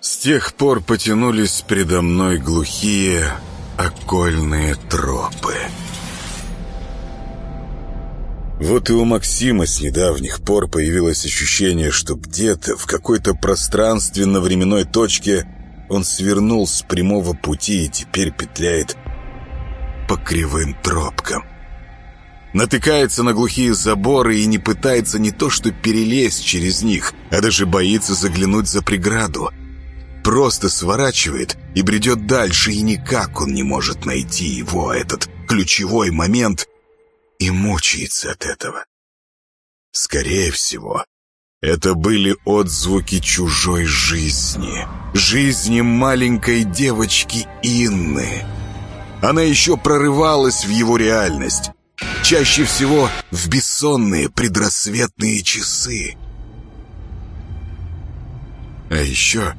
С тех пор потянулись предо мной глухие окольные тропы. Вот и у Максима с недавних пор появилось ощущение, что где-то в какой-то пространственно-временной точке он свернул с прямого пути и теперь петляет по кривым тропкам. Натыкается на глухие заборы и не пытается не то что перелезть через них, а даже боится заглянуть за преграду. Просто сворачивает и бредет дальше, и никак он не может найти его, этот ключевой момент, и мучается от этого. Скорее всего, это были отзвуки чужой жизни. Жизни маленькой девочки Инны. Она еще прорывалась в его реальность. Чаще всего в бессонные предрассветные часы. А еще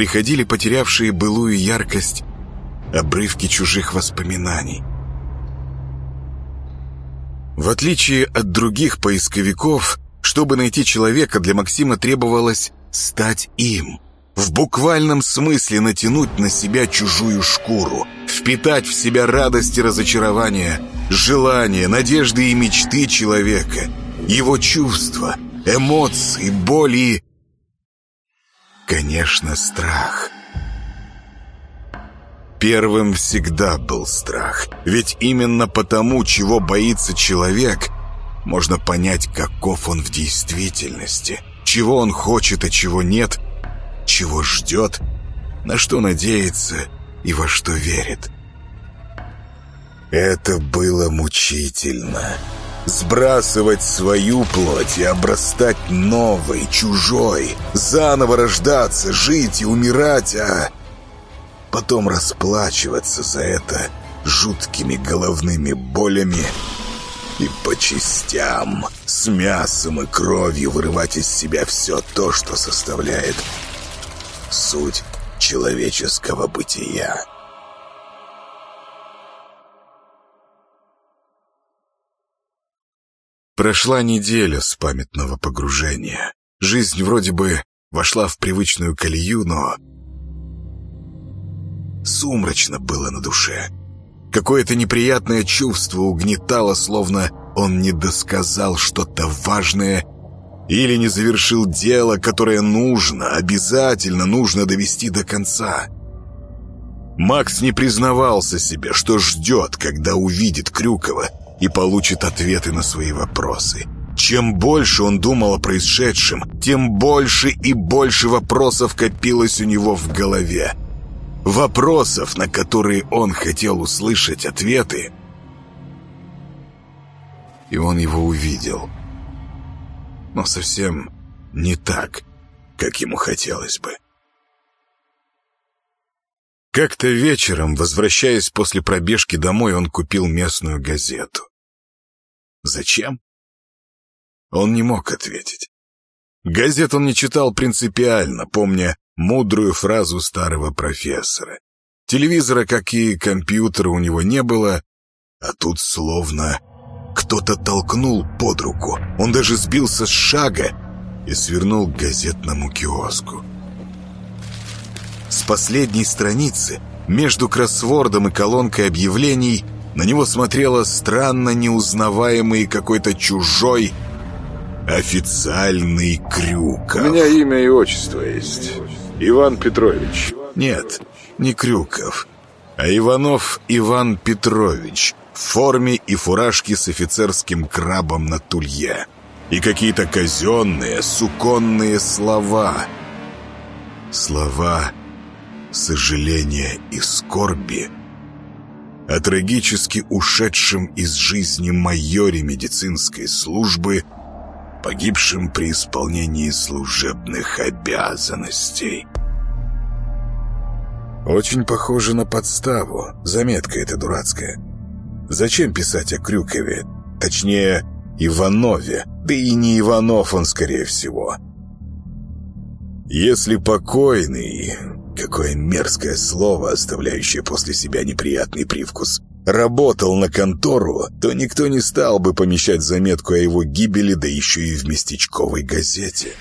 приходили потерявшие былую яркость обрывки чужих воспоминаний. В отличие от других поисковиков, чтобы найти человека, для Максима требовалось стать им. В буквальном смысле натянуть на себя чужую шкуру, впитать в себя радость и разочарование, желания, надежды и мечты человека, его чувства, эмоции, боли конечно, страх – Первым всегда был страх. Ведь именно потому, чего боится человек, можно понять, каков он в действительности. Чего он хочет, а чего нет. Чего ждет, на что надеется и во что верит. Это было мучительно. Сбрасывать свою плоть и обрастать новой, чужой. Заново рождаться, жить и умирать, а потом расплачиваться за это жуткими головными болями и по частям, с мясом и кровью вырывать из себя все то, что составляет суть человеческого бытия. Прошла неделя с памятного погружения. Жизнь вроде бы вошла в привычную колею, но Сумрачно было на душе. Какое-то неприятное чувство угнетало, словно он не досказал что-то важное или не завершил дело, которое нужно, обязательно нужно довести до конца. Макс не признавался себе, что ждет, когда увидит Крюкова и получит ответы на свои вопросы. Чем больше он думал о происшедшем, тем больше и больше вопросов копилось у него в голове. Вопросов, на которые он хотел услышать ответы. И он его увидел. Но совсем не так, как ему хотелось бы. Как-то вечером, возвращаясь после пробежки домой, он купил местную газету. Зачем? Он не мог ответить. Газет он не читал принципиально, помня мудрую фразу старого профессора. Телевизора, как и компьютера, у него не было, а тут словно кто-то толкнул под руку. Он даже сбился с шага и свернул к газетному киоску. С последней страницы, между кроссвордом и колонкой объявлений, на него смотрела странно неузнаваемый какой-то чужой официальный крюк. У меня имя и отчество есть. Иван Петрович. Нет, не Крюков, а Иванов Иван Петрович в форме и фуражке с офицерским крабом на тулье. И какие-то казенные, суконные слова. Слова сожаления и скорби о трагически ушедшем из жизни майоре медицинской службы – погибшим при исполнении служебных обязанностей. Очень похоже на подставу, заметка эта дурацкая. Зачем писать о Крюкове? Точнее, Иванове, да и не Иванов он, скорее всего. Если покойный, какое мерзкое слово, оставляющее после себя неприятный привкус, работал на контору, то никто не стал бы помещать заметку о его гибели, да еще и в местечковой газете.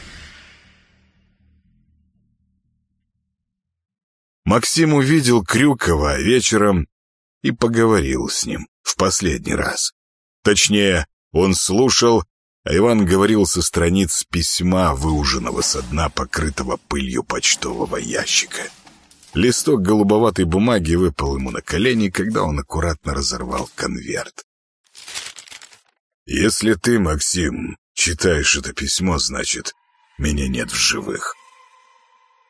Максим увидел Крюкова вечером и поговорил с ним в последний раз. Точнее, он слушал, а Иван говорил со страниц письма, выуженного со дна покрытого пылью почтового ящика. Листок голубоватой бумаги выпал ему на колени, когда он аккуратно разорвал конверт. «Если ты, Максим, читаешь это письмо, значит, меня нет в живых.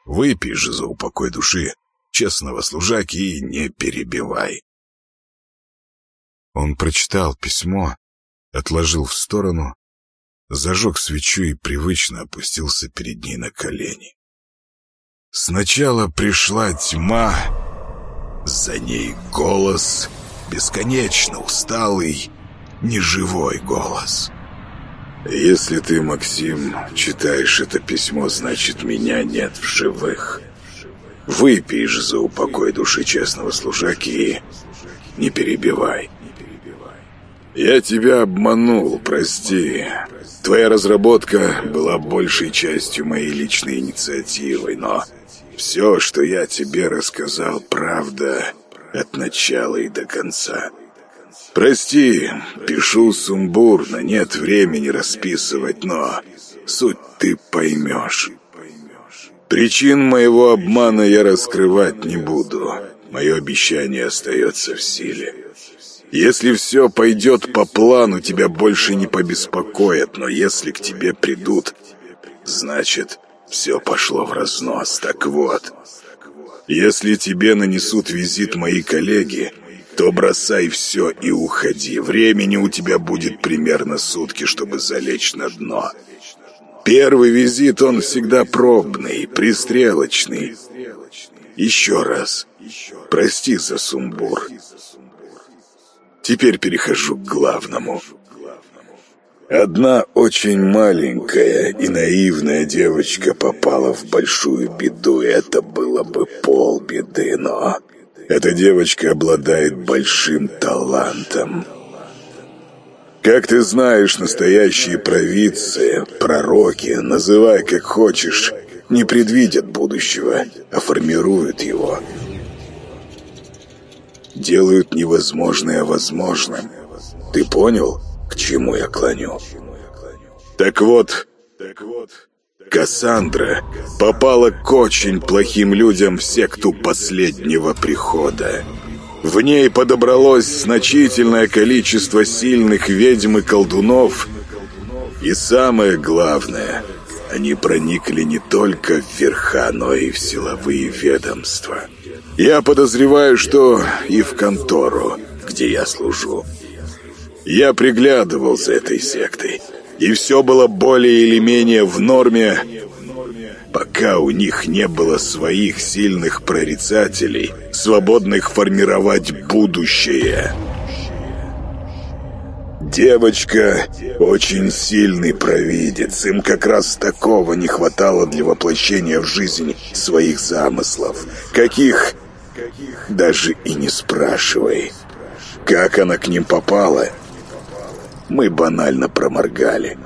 Выпей же за упокой души честного служаки и не перебивай». Он прочитал письмо, отложил в сторону, зажег свечу и привычно опустился перед ней на колени. Сначала пришла тьма, за ней голос, бесконечно усталый, неживой голос. «Если ты, Максим, читаешь это письмо, значит, меня нет в живых. Же за упокой души честного служаки и не перебивай». «Я тебя обманул, прости. Твоя разработка была большей частью моей личной инициативой, но все, что я тебе рассказал, правда от начала и до конца. Прости, пишу сумбурно, нет времени расписывать, но суть ты поймешь. Причин моего обмана я раскрывать не буду. Мое обещание остается в силе. Если все пойдет по плану, тебя больше не побеспокоят, но если к тебе придут, значит, все пошло в разнос. Так вот, если тебе нанесут визит мои коллеги, то бросай все и уходи. Времени у тебя будет примерно сутки, чтобы залечь на дно. Первый визит, он всегда пробный, пристрелочный. Еще раз, прости за сумбур. Теперь перехожу к главному. Одна очень маленькая и наивная девочка попала в большую беду, это было бы полбеды, но... Эта девочка обладает большим талантом. Как ты знаешь, настоящие провидцы, пророки, называй как хочешь, не предвидят будущего, а формируют его делают невозможное возможным. Ты понял, к чему я клоню? Так вот, так Кассандра попала к очень плохим людям в секту последнего прихода. В ней подобралось значительное количество сильных ведьм и колдунов. И самое главное, они проникли не только в верха, но и в силовые ведомства. Я подозреваю, что и в контору, где я служу. Я приглядывал за этой сектой, и все было более или менее в норме, пока у них не было своих сильных прорицателей, свободных формировать будущее. Девочка очень сильный провидец. Им как раз такого не хватало для воплощения в жизнь своих замыслов. Каких даже и не спрашивай. Как она к ним попала? Мы банально проморгали.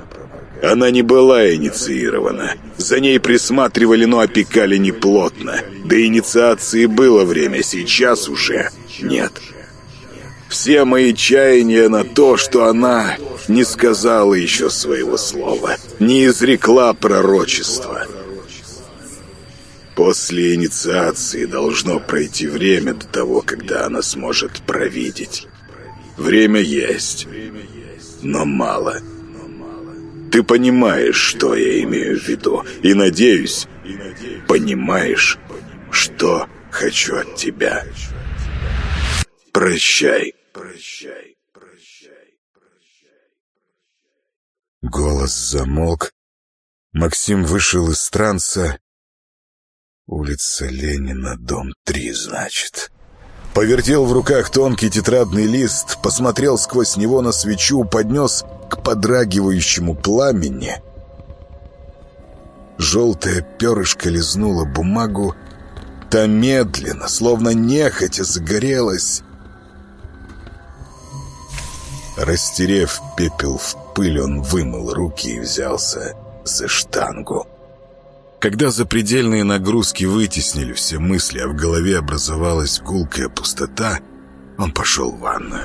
Она не была инициирована. За ней присматривали, но опекали неплотно. До инициации было время, сейчас уже нет. Все мои чаяния на то, что она не сказала еще своего слова, не изрекла пророчества. После инициации должно пройти время до того, когда она сможет провидеть. Время есть, но мало. Ты понимаешь, что я имею в виду, и, надеюсь, понимаешь, что хочу от тебя. Прощай. Прощай. Голос замолк. Максим вышел из транса Улица Ленина, дом 3, значит. Повертел в руках тонкий тетрадный лист, посмотрел сквозь него на свечу, поднес к подрагивающему пламени. Желтая перышко лизнула бумагу, та медленно, словно нехотя загорелась. Растерев пепел в пыль, он вымыл руки и взялся за штангу. Когда запредельные нагрузки вытеснили все мысли, а в голове образовалась гулкая пустота, он пошел в ванную.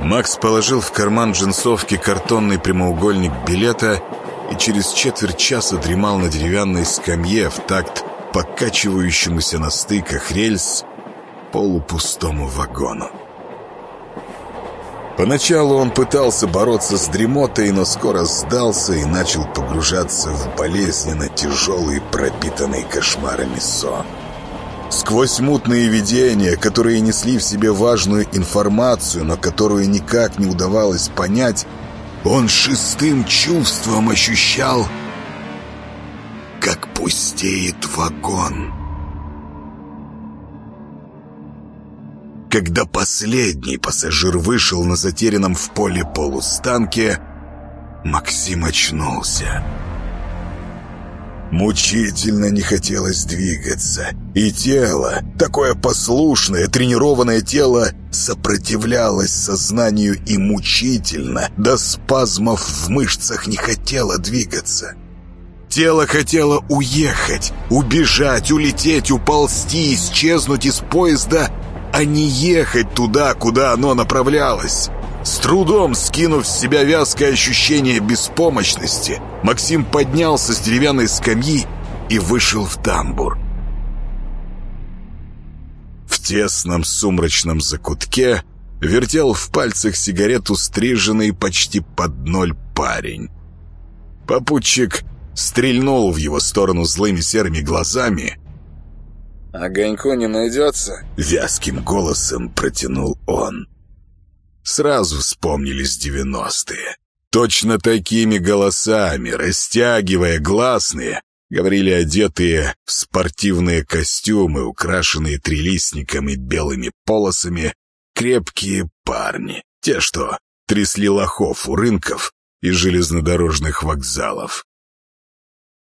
Макс положил в карман джинсовки картонный прямоугольник билета и через четверть часа дремал на деревянной скамье в такт покачивающемуся на стыках рельс полупустому вагону. Поначалу он пытался бороться с дремотой, но скоро сдался и начал погружаться в болезненно тяжелый, пропитанный кошмарами сон. Сквозь мутные видения, которые несли в себе важную информацию, но которую никак не удавалось понять, он шестым чувством ощущал, как пустеет вагон. Когда последний пассажир вышел на затерянном в поле полустанке, Максим очнулся. Мучительно не хотелось двигаться, и тело, такое послушное, тренированное тело, сопротивлялось сознанию и мучительно, до спазмов в мышцах не хотело двигаться. Тело хотело уехать, убежать, улететь, уползти, исчезнуть из поезда, а не ехать туда, куда оно направлялось. С трудом скинув с себя вязкое ощущение беспомощности, Максим поднялся с деревянной скамьи и вышел в тамбур. В тесном сумрачном закутке вертел в пальцах сигарету стриженный почти под ноль парень. Попутчик стрельнул в его сторону злыми серыми глазами. «Огоньку не найдется?» — вязким голосом протянул он. Сразу вспомнились девяностые. Точно такими голосами, растягивая гласные, говорили одетые в спортивные костюмы, украшенные трилистником и белыми полосами, крепкие парни. Те, что трясли лохов у рынков и железнодорожных вокзалов.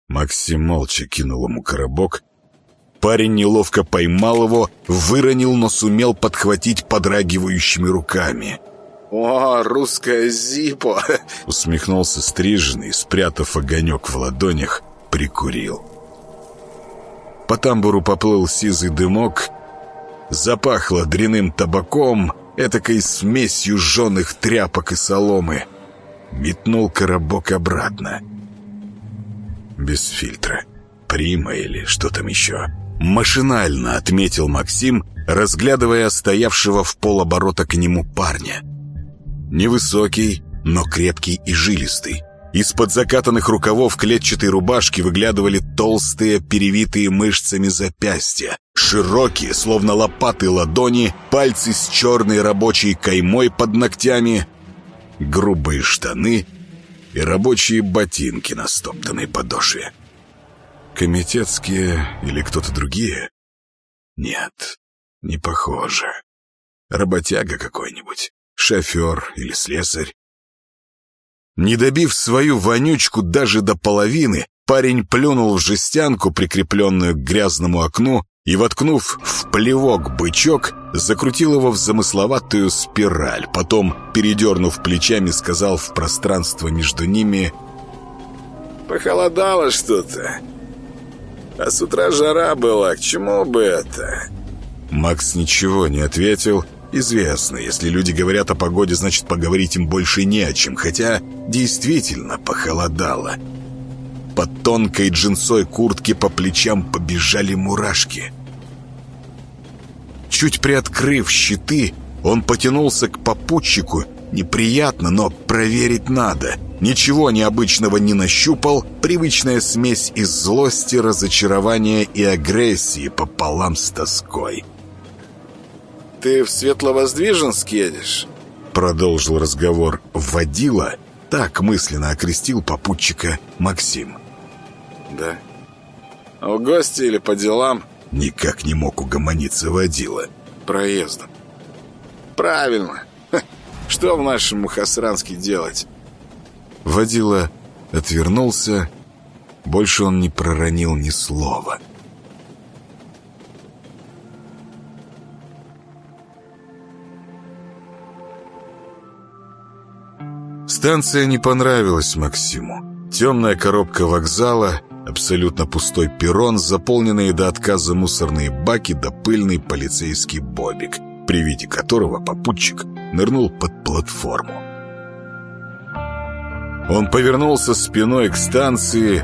Максим молча кинул ему коробок. Парень неловко поймал его, выронил, но сумел подхватить подрагивающими руками. «О, русская зипо!» Усмехнулся стриженный, спрятав огонек в ладонях, прикурил. По тамбуру поплыл сизый дымок, запахло дряным табаком, этакой смесью жженых тряпок и соломы. Метнул коробок обратно. Без фильтра. Прима или что там еще. Машинально отметил Максим, разглядывая стоявшего в полоборота к нему парня. Невысокий, но крепкий и жилистый. Из-под закатанных рукавов клетчатой рубашки выглядывали толстые, перевитые мышцами запястья. Широкие, словно лопаты ладони, пальцы с черной рабочей каймой под ногтями, грубые штаны и рабочие ботинки на стоптанной подошве. Комитетские или кто-то другие? Нет, не похоже. Работяга какой-нибудь, шофер или слесарь. Не добив свою вонючку даже до половины, парень плюнул в жестянку, прикрепленную к грязному окну, и, воткнув в плевок бычок, закрутил его в замысловатую спираль. Потом, передернув плечами, сказал в пространство между ними «Похолодало что-то. А с утра жара была, к чему бы это?» Макс ничего не ответил. Известно, если люди говорят о погоде, значит, поговорить им больше не о чем. Хотя, действительно, похолодало. Под тонкой джинсой куртки по плечам побежали мурашки. Чуть приоткрыв щиты, он потянулся к попутчику. Неприятно, но проверить надо. Ничего необычного не нащупал. Привычная смесь из злости, разочарования и агрессии пополам с тоской. «Ты в Светловоздвиженск едешь?» Продолжил разговор водила, так мысленно окрестил попутчика Максим. «Да. В гости или по делам?» Никак не мог угомониться водила. «Проездом». «Правильно. Что в нашем Мухасранске делать?» Водила отвернулся. Больше он не проронил ни слова. Станция не понравилась Максиму. Темная коробка вокзала, абсолютно пустой перрон, заполненные до отказа мусорные баки да пыльный полицейский бобик – при виде которого попутчик нырнул под платформу. Он повернулся спиной к станции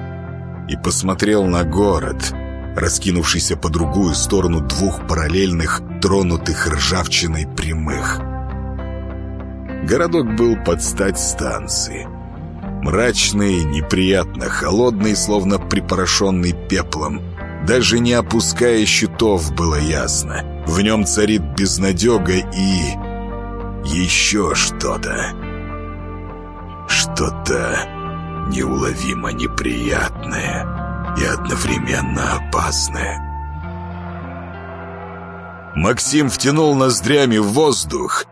и посмотрел на город, раскинувшийся по другую сторону двух параллельных, тронутых ржавчиной прямых. Городок был под стать станции. Мрачный, неприятно холодный, словно припорошенный пеплом. Даже не опуская щитов, было ясно. В нем царит безнадега и... еще что-то. Что-то неуловимо неприятное и одновременно опасное. Максим втянул ноздрями в воздух.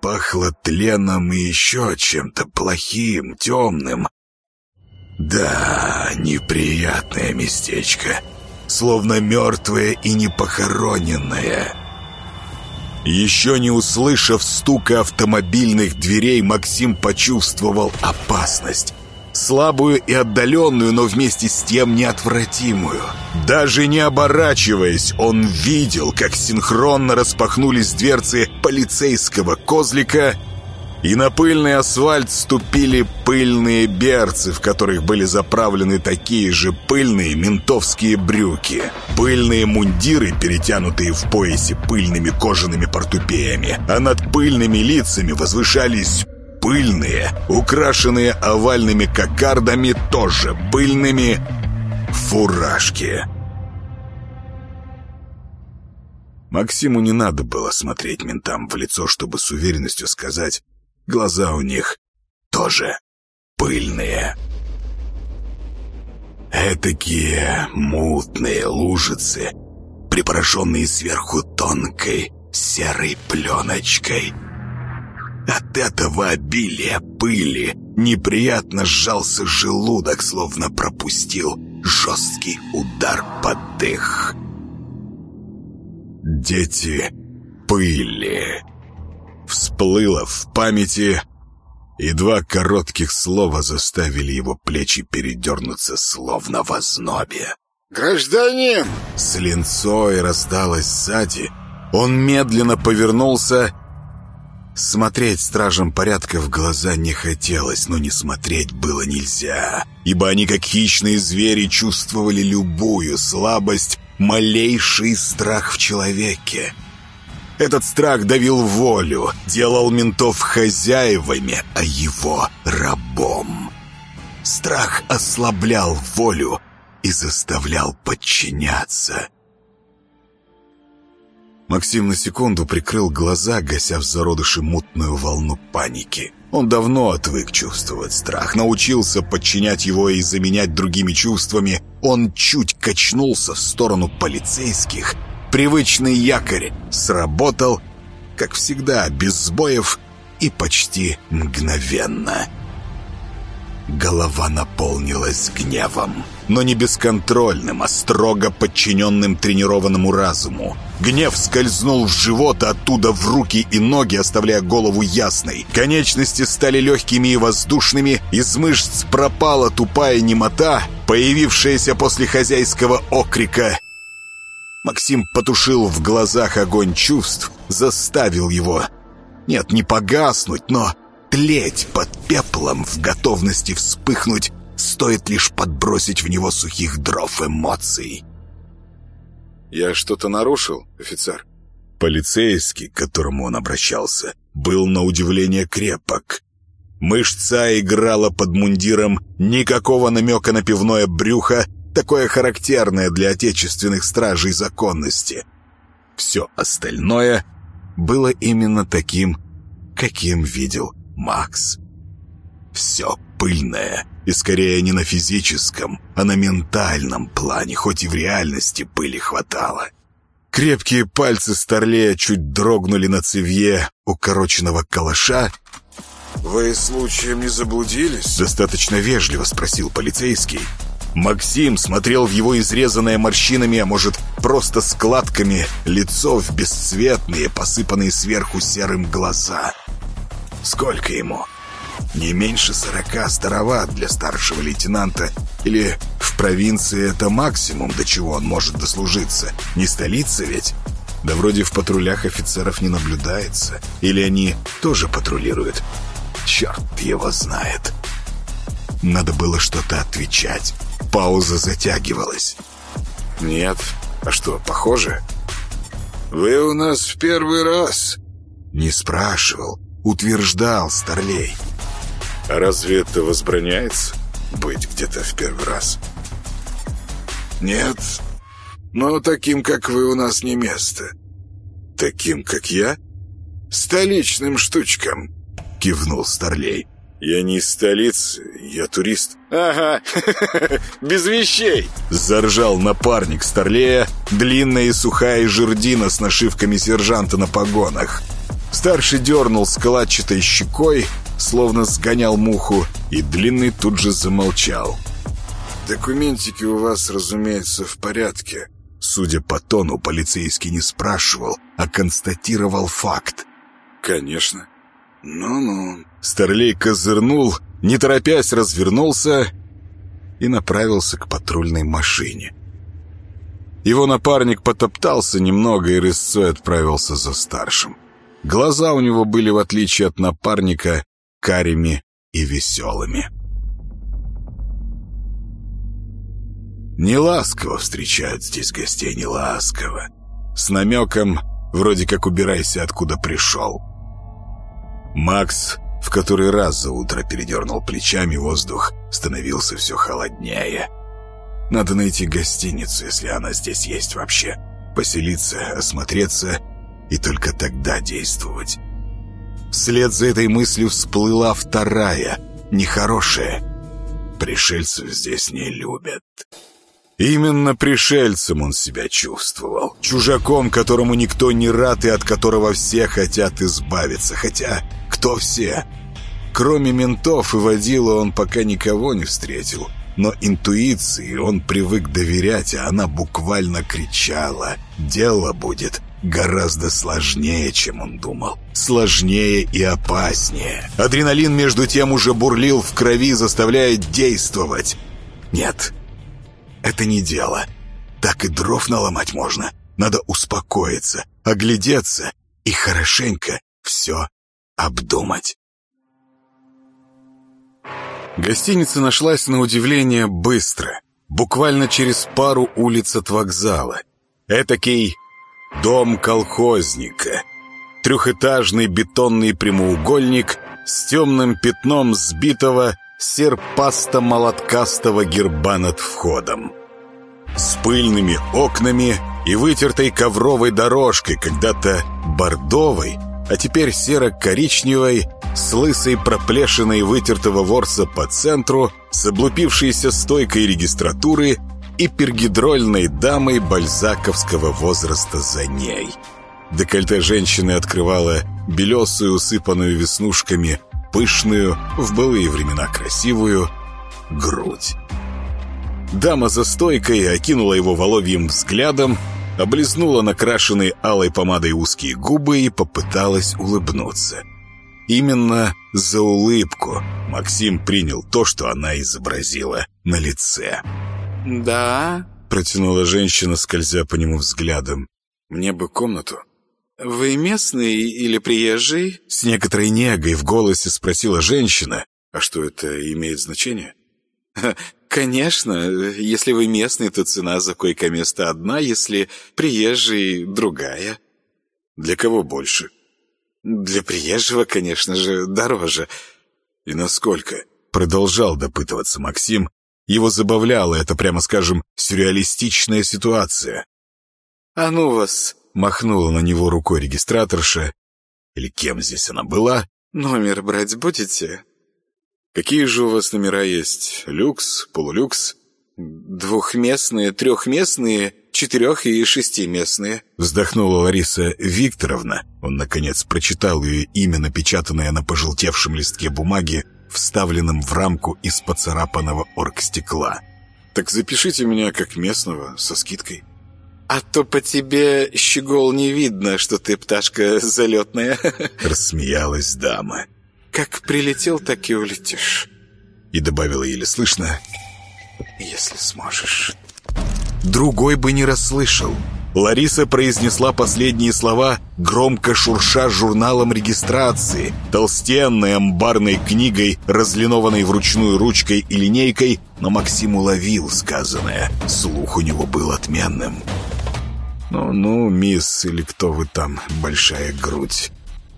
Пахло тленом и еще чем-то плохим, темным. Да, неприятное местечко, словно мертвое и непохороненное. Еще не услышав стука автомобильных дверей, Максим почувствовал опасность. Слабую и отдаленную, но вместе с тем неотвратимую. Даже не оборачиваясь, он видел, как синхронно распахнулись дверцы полицейского козлика и на пыльный асфальт ступили пыльные берцы, в которых были заправлены такие же пыльные ментовские брюки. Пыльные мундиры, перетянутые в поясе пыльными кожаными портупеями. А над пыльными лицами возвышались пыльные, украшенные овальными кокардами, тоже пыльными фуражки. Максиму не надо было смотреть ментам в лицо, чтобы с уверенностью сказать Глаза у них тоже пыльные. Этакие мутные лужицы, припорошенные сверху тонкой серой пленочкой. От этого обилия пыли неприятно сжался желудок, словно пропустил жесткий удар под дых. Дети пыли всплыло в памяти, и два коротких слова заставили его плечи передернуться, словно в ознобе. «Гражданин!» С линцой раздалось сзади. Он медленно повернулся. Смотреть стражам порядка в глаза не хотелось, но не смотреть было нельзя, ибо они, как хищные звери, чувствовали любую слабость, малейший страх в человеке. Этот страх давил волю, делал ментов хозяевами, а его рабом. Страх ослаблял волю и заставлял подчиняться. Максим на секунду прикрыл глаза, гася в зародыше мутную волну паники. Он давно отвык чувствовать страх, научился подчинять его и заменять другими чувствами. Он чуть качнулся в сторону полицейских — Привычный якорь сработал, как всегда, без сбоев и почти мгновенно. Голова наполнилась гневом, но не бесконтрольным, а строго подчиненным тренированному разуму. Гнев скользнул в живот, а оттуда в руки и ноги, оставляя голову ясной. Конечности стали легкими и воздушными, из мышц пропала тупая немота, появившаяся после хозяйского окрика Максим потушил в глазах огонь чувств, заставил его... Нет, не погаснуть, но тлеть под пеплом в готовности вспыхнуть, стоит лишь подбросить в него сухих дров эмоций. «Я что-то нарушил, офицер?» Полицейский, к которому он обращался, был на удивление крепок. Мышца играла под мундиром, никакого намека на пивное брюхо, такое характерное для отечественных стражей законности. Все остальное было именно таким, каким видел Макс. Все пыльное, и скорее не на физическом, а на ментальном плане, хоть и в реальности пыли хватало. Крепкие пальцы Старлея чуть дрогнули на цевье укороченного калаша. «Вы случаем не заблудились?» Достаточно вежливо спросил полицейский. Максим смотрел в его изрезанное морщинами, а может, просто складками, лицо в бесцветные, посыпанные сверху серым глаза. Сколько ему? Не меньше сорока староват для старшего лейтенанта. Или в провинции это максимум, до чего он может дослужиться. Не столица ведь? Да вроде в патрулях офицеров не наблюдается. Или они тоже патрулируют? Черт его знает. Надо было что-то отвечать. Пауза затягивалась. «Нет. А что, похоже?» «Вы у нас в первый раз?» Не спрашивал, утверждал Старлей. «А разве это возбраняется? Быть где-то в первый раз?» «Нет. Но таким, как вы, у нас не место». «Таким, как я?» «Столичным штучкам», — кивнул Старлей. «Я не из столицы, я турист». «Ага, без вещей!» Заржал напарник Старлея, длинная и сухая жердина с нашивками сержанта на погонах. Старший дернул складчатой щекой, словно сгонял муху, и длинный тут же замолчал. «Документики у вас, разумеется, в порядке». Судя по тону, полицейский не спрашивал, а констатировал факт. «Конечно». «Ну-ну». Старлей козырнул, не торопясь развернулся и направился к патрульной машине. Его напарник потоптался немного и рысцой отправился за старшим. Глаза у него были, в отличие от напарника, карими и веселыми. Неласково встречают здесь гостей, неласково. С намеком, вроде как убирайся, откуда пришел. Макс в который раз за утро передернул плечами, воздух становился все холоднее. Надо найти гостиницу, если она здесь есть вообще. Поселиться, осмотреться и только тогда действовать. Вслед за этой мыслью всплыла вторая, нехорошая. Пришельцев здесь не любят. Именно пришельцем он себя чувствовал. Чужаком, которому никто не рад и от которого все хотят избавиться. Хотя, кто все? Кроме ментов и водила он пока никого не встретил. Но интуиции он привык доверять, а она буквально кричала. Дело будет гораздо сложнее, чем он думал. Сложнее и опаснее. Адреналин, между тем, уже бурлил в крови, заставляя действовать. Нет, это не дело. Так и дров наломать можно. Надо успокоиться, оглядеться и хорошенько все обдумать. Гостиница нашлась на удивление быстро, буквально через пару улиц от вокзала. Этакий дом колхозника. Трехэтажный бетонный прямоугольник с темным пятном сбитого серпасто-молоткастого герба над входом. С пыльными окнами и вытертой ковровой дорожкой, когда-то бордовой, а теперь серо-коричневой, с лысой проплешиной вытертого ворса по центру, с облупившейся стойкой регистратуры и пергидрольной дамой бальзаковского возраста за ней. Декольте женщины открывало белесую, усыпанную веснушками, пышную, в былые времена красивую, грудь. Дама за стойкой окинула его воловьим взглядом, облизнула накрашенные алой помадой узкие губы и попыталась улыбнуться. Именно за улыбку Максим принял то, что она изобразила на лице. «Да?» — протянула женщина, скользя по нему взглядом. «Мне бы комнату». «Вы местный или приезжий?» С некоторой негой в голосе спросила женщина. «А что, это имеет значение?» «Конечно. Если вы местный, то цена за койко-место одна, если приезжий — другая». «Для кого больше?» «Для приезжего, конечно же, дороже». «И насколько?» — продолжал допытываться Максим. Его забавляла эта, прямо скажем, сюрреалистичная ситуация. «А ну вас!» Махнула на него рукой регистраторша. Или кем здесь она была? «Номер брать будете?» «Какие же у вас номера есть? Люкс, полулюкс?» «Двухместные, трехместные, четырех- и шестиместные». Вздохнула Лариса Викторовна. Он, наконец, прочитал ее имя, напечатанное на пожелтевшем листке бумаги, вставленном в рамку из поцарапанного оргстекла. «Так запишите меня как местного, со скидкой». «А то по тебе, щегол, не видно, что ты пташка залетная», — рассмеялась дама. Как прилетел, так и улетишь. И добавила еле слышно. Если сможешь. Другой бы не расслышал. Лариса произнесла последние слова, громко шурша журналом регистрации, толстенной амбарной книгой, разлинованной вручную ручкой и линейкой, но Максим уловил сказанное. Слух у него был отменным. «Ну-ну, мисс, или кто вы там, большая грудь.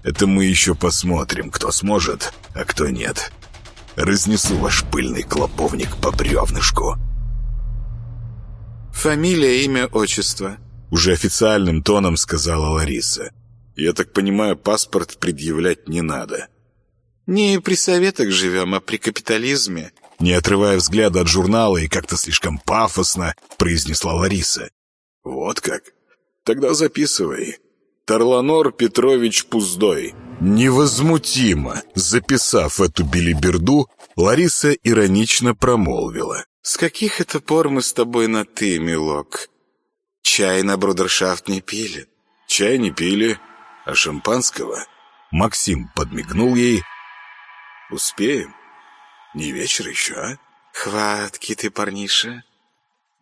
Это мы еще посмотрим, кто сможет, а кто нет. Разнесу ваш пыльный клоповник по бревнышку». «Фамилия, имя, отчество», уже официальным тоном сказала Лариса. «Я так понимаю, паспорт предъявлять не надо». «Не при советах живем, а при капитализме», не отрывая взгляда от журнала и как-то слишком пафосно произнесла Лариса. «Вот как? Тогда записывай. Тарланор Петрович Пуздой». Невозмутимо, записав эту белиберду, Лариса иронично промолвила. «С каких это пор мы с тобой на «ты», милок? Чай на брудершафт не пили. Чай не пили, а шампанского? Максим подмигнул ей. Успеем? Не вечер еще, а? Хватки ты, парниша.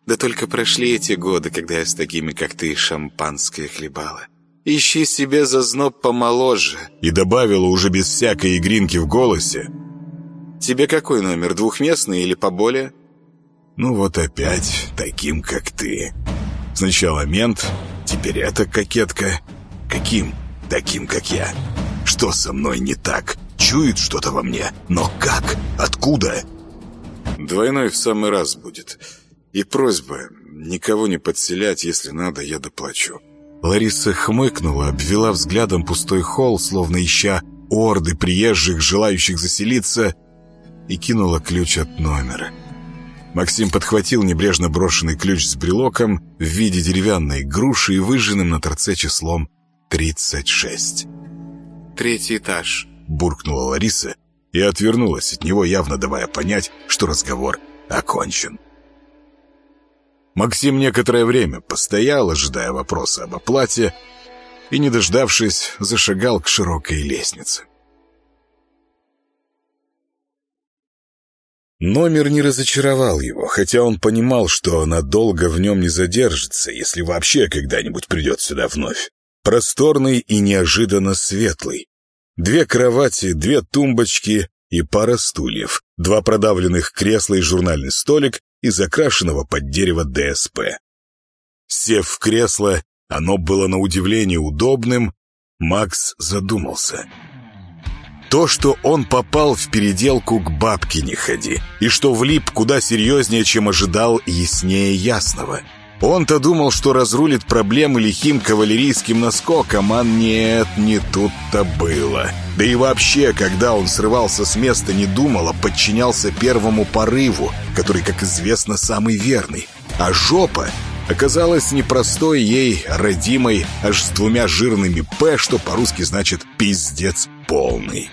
Да только прошли эти годы, когда я с такими, как ты, шампанское хлебала. Ищи себе зазноб помоложе. И добавила уже без всякой игринки в голосе. Тебе какой номер, двухместный или поболее? Ну вот опять таким, как ты. Сначала мент, теперь эта кокетка. Каким? Таким, как я. Что со мной не так? Чует что-то во мне. Но как? Откуда? Двойной в самый раз будет. И просьба никого не подселять, если надо, я доплачу. Лариса хмыкнула, обвела взглядом пустой холл, словно ища орды приезжих, желающих заселиться, и кинула ключ от номера. Максим подхватил небрежно брошенный ключ с брелоком в виде деревянной груши и выжженным на торце числом 36. «Третий этаж», — буркнула Лариса и отвернулась от него, явно давая понять, что разговор окончен. Максим некоторое время постоял, ожидая вопроса об оплате, и, не дождавшись, зашагал к широкой лестнице. Номер не разочаровал его, хотя он понимал, что надолго в нем не задержится, если вообще когда-нибудь придет сюда вновь. Просторный и неожиданно светлый. Две кровати, две тумбочки и пара стульев, два продавленных кресла и журнальный столик из окрашенного под дерево ДСП. Сев в кресло, оно было на удивление удобным, Макс задумался — то, что он попал в переделку к бабке не ходи, и что влип куда серьезнее, чем ожидал, яснее ясного. Он-то думал, что разрулит проблемы лихим кавалерийским наскоком, а нет, не тут-то было. Да и вообще, когда он срывался с места, не думал, а подчинялся первому порыву, который, как известно, самый верный. А жопа оказалась непростой ей, родимой, аж с двумя жирными «п», что по-русски значит «пиздец полный».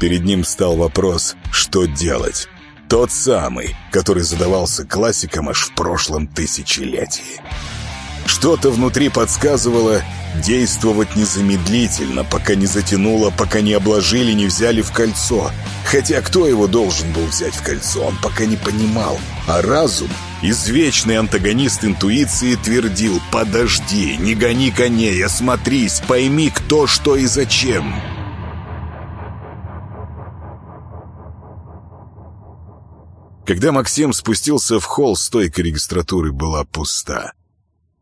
Перед ним стал вопрос, что делать. Тот самый, который задавался классикам аж в прошлом тысячелетии. Что-то внутри подсказывало действовать незамедлительно, пока не затянуло, пока не обложили, не взяли в кольцо. Хотя кто его должен был взять в кольцо, он пока не понимал. А разум, извечный антагонист интуиции, твердил «Подожди, не гони коней, осмотрись, пойми, кто, что и зачем». Когда Максим спустился в холл, стойка регистратуры была пуста.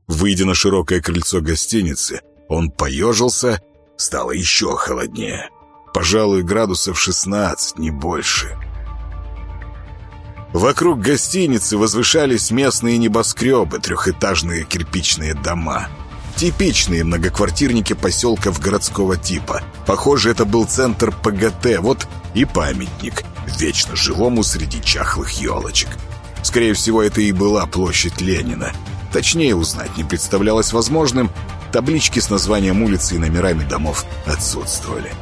Выйдя на широкое крыльцо гостиницы, он поежился, стало еще холоднее. Пожалуй, градусов 16, не больше. Вокруг гостиницы возвышались местные небоскребы, трехэтажные кирпичные дома. Типичные многоквартирники поселков городского типа. Похоже, это был центр ПГТ, вот и памятник – вечно живому среди чахлых елочек. Скорее всего, это и была площадь Ленина. Точнее узнать не представлялось возможным, таблички с названием улицы и номерами домов отсутствовали.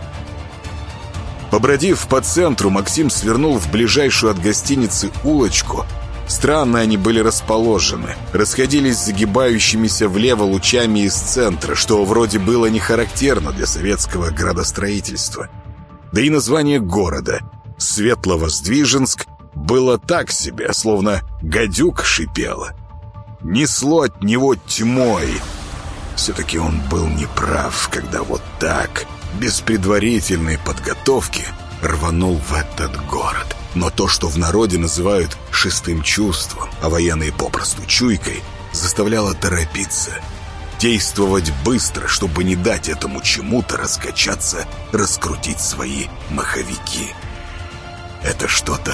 Побродив по центру, Максим свернул в ближайшую от гостиницы улочку. Странно они были расположены, расходились загибающимися влево лучами из центра, что вроде было не характерно для советского градостроительства. Да и название города — Светловоздвиженск — было так себе, словно гадюк шипела. Несло от него тьмой. Все-таки он был неправ, когда вот так, без предварительной подготовки, рванул в этот город. Но то, что в народе называют «шестым чувством», а военные попросту «чуйкой», заставляло торопиться. Действовать быстро, чтобы не дать этому чему-то раскачаться, раскрутить свои маховики. Это что-то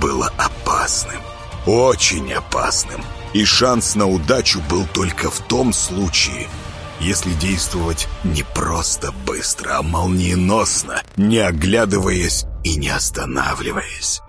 было опасным. Очень опасным. И шанс на удачу был только в том случае, если действовать не просто быстро, а молниеносно, не оглядываясь и не останавливаясь.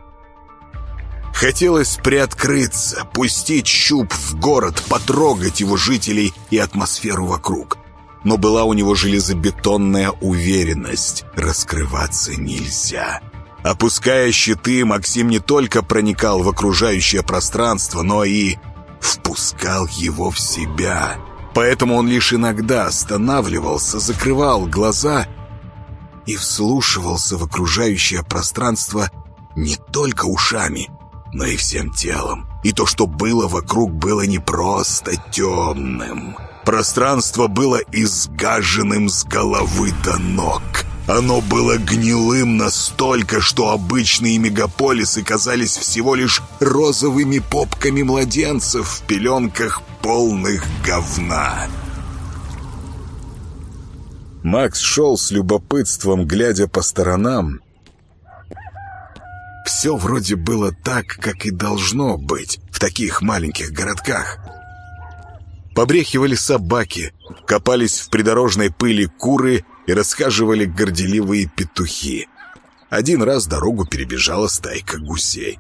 Хотелось приоткрыться, пустить щуп в город, потрогать его жителей и атмосферу вокруг. Но была у него железобетонная уверенность. Раскрываться нельзя. Опуская щиты, Максим не только проникал в окружающее пространство, но и впускал его в себя. Поэтому он лишь иногда останавливался, закрывал глаза и вслушивался в окружающее пространство не только ушами, но и всем телом. И то, что было вокруг, было не просто темным. Пространство было изгаженным с головы до ног. Оно было гнилым настолько, что обычные мегаполисы казались всего лишь розовыми попками младенцев в пеленках полных говна. Макс шел с любопытством, глядя по сторонам, все вроде было так, как и должно быть в таких маленьких городках. Побрехивали собаки, копались в придорожной пыли куры и расхаживали горделивые петухи. Один раз дорогу перебежала стайка гусей.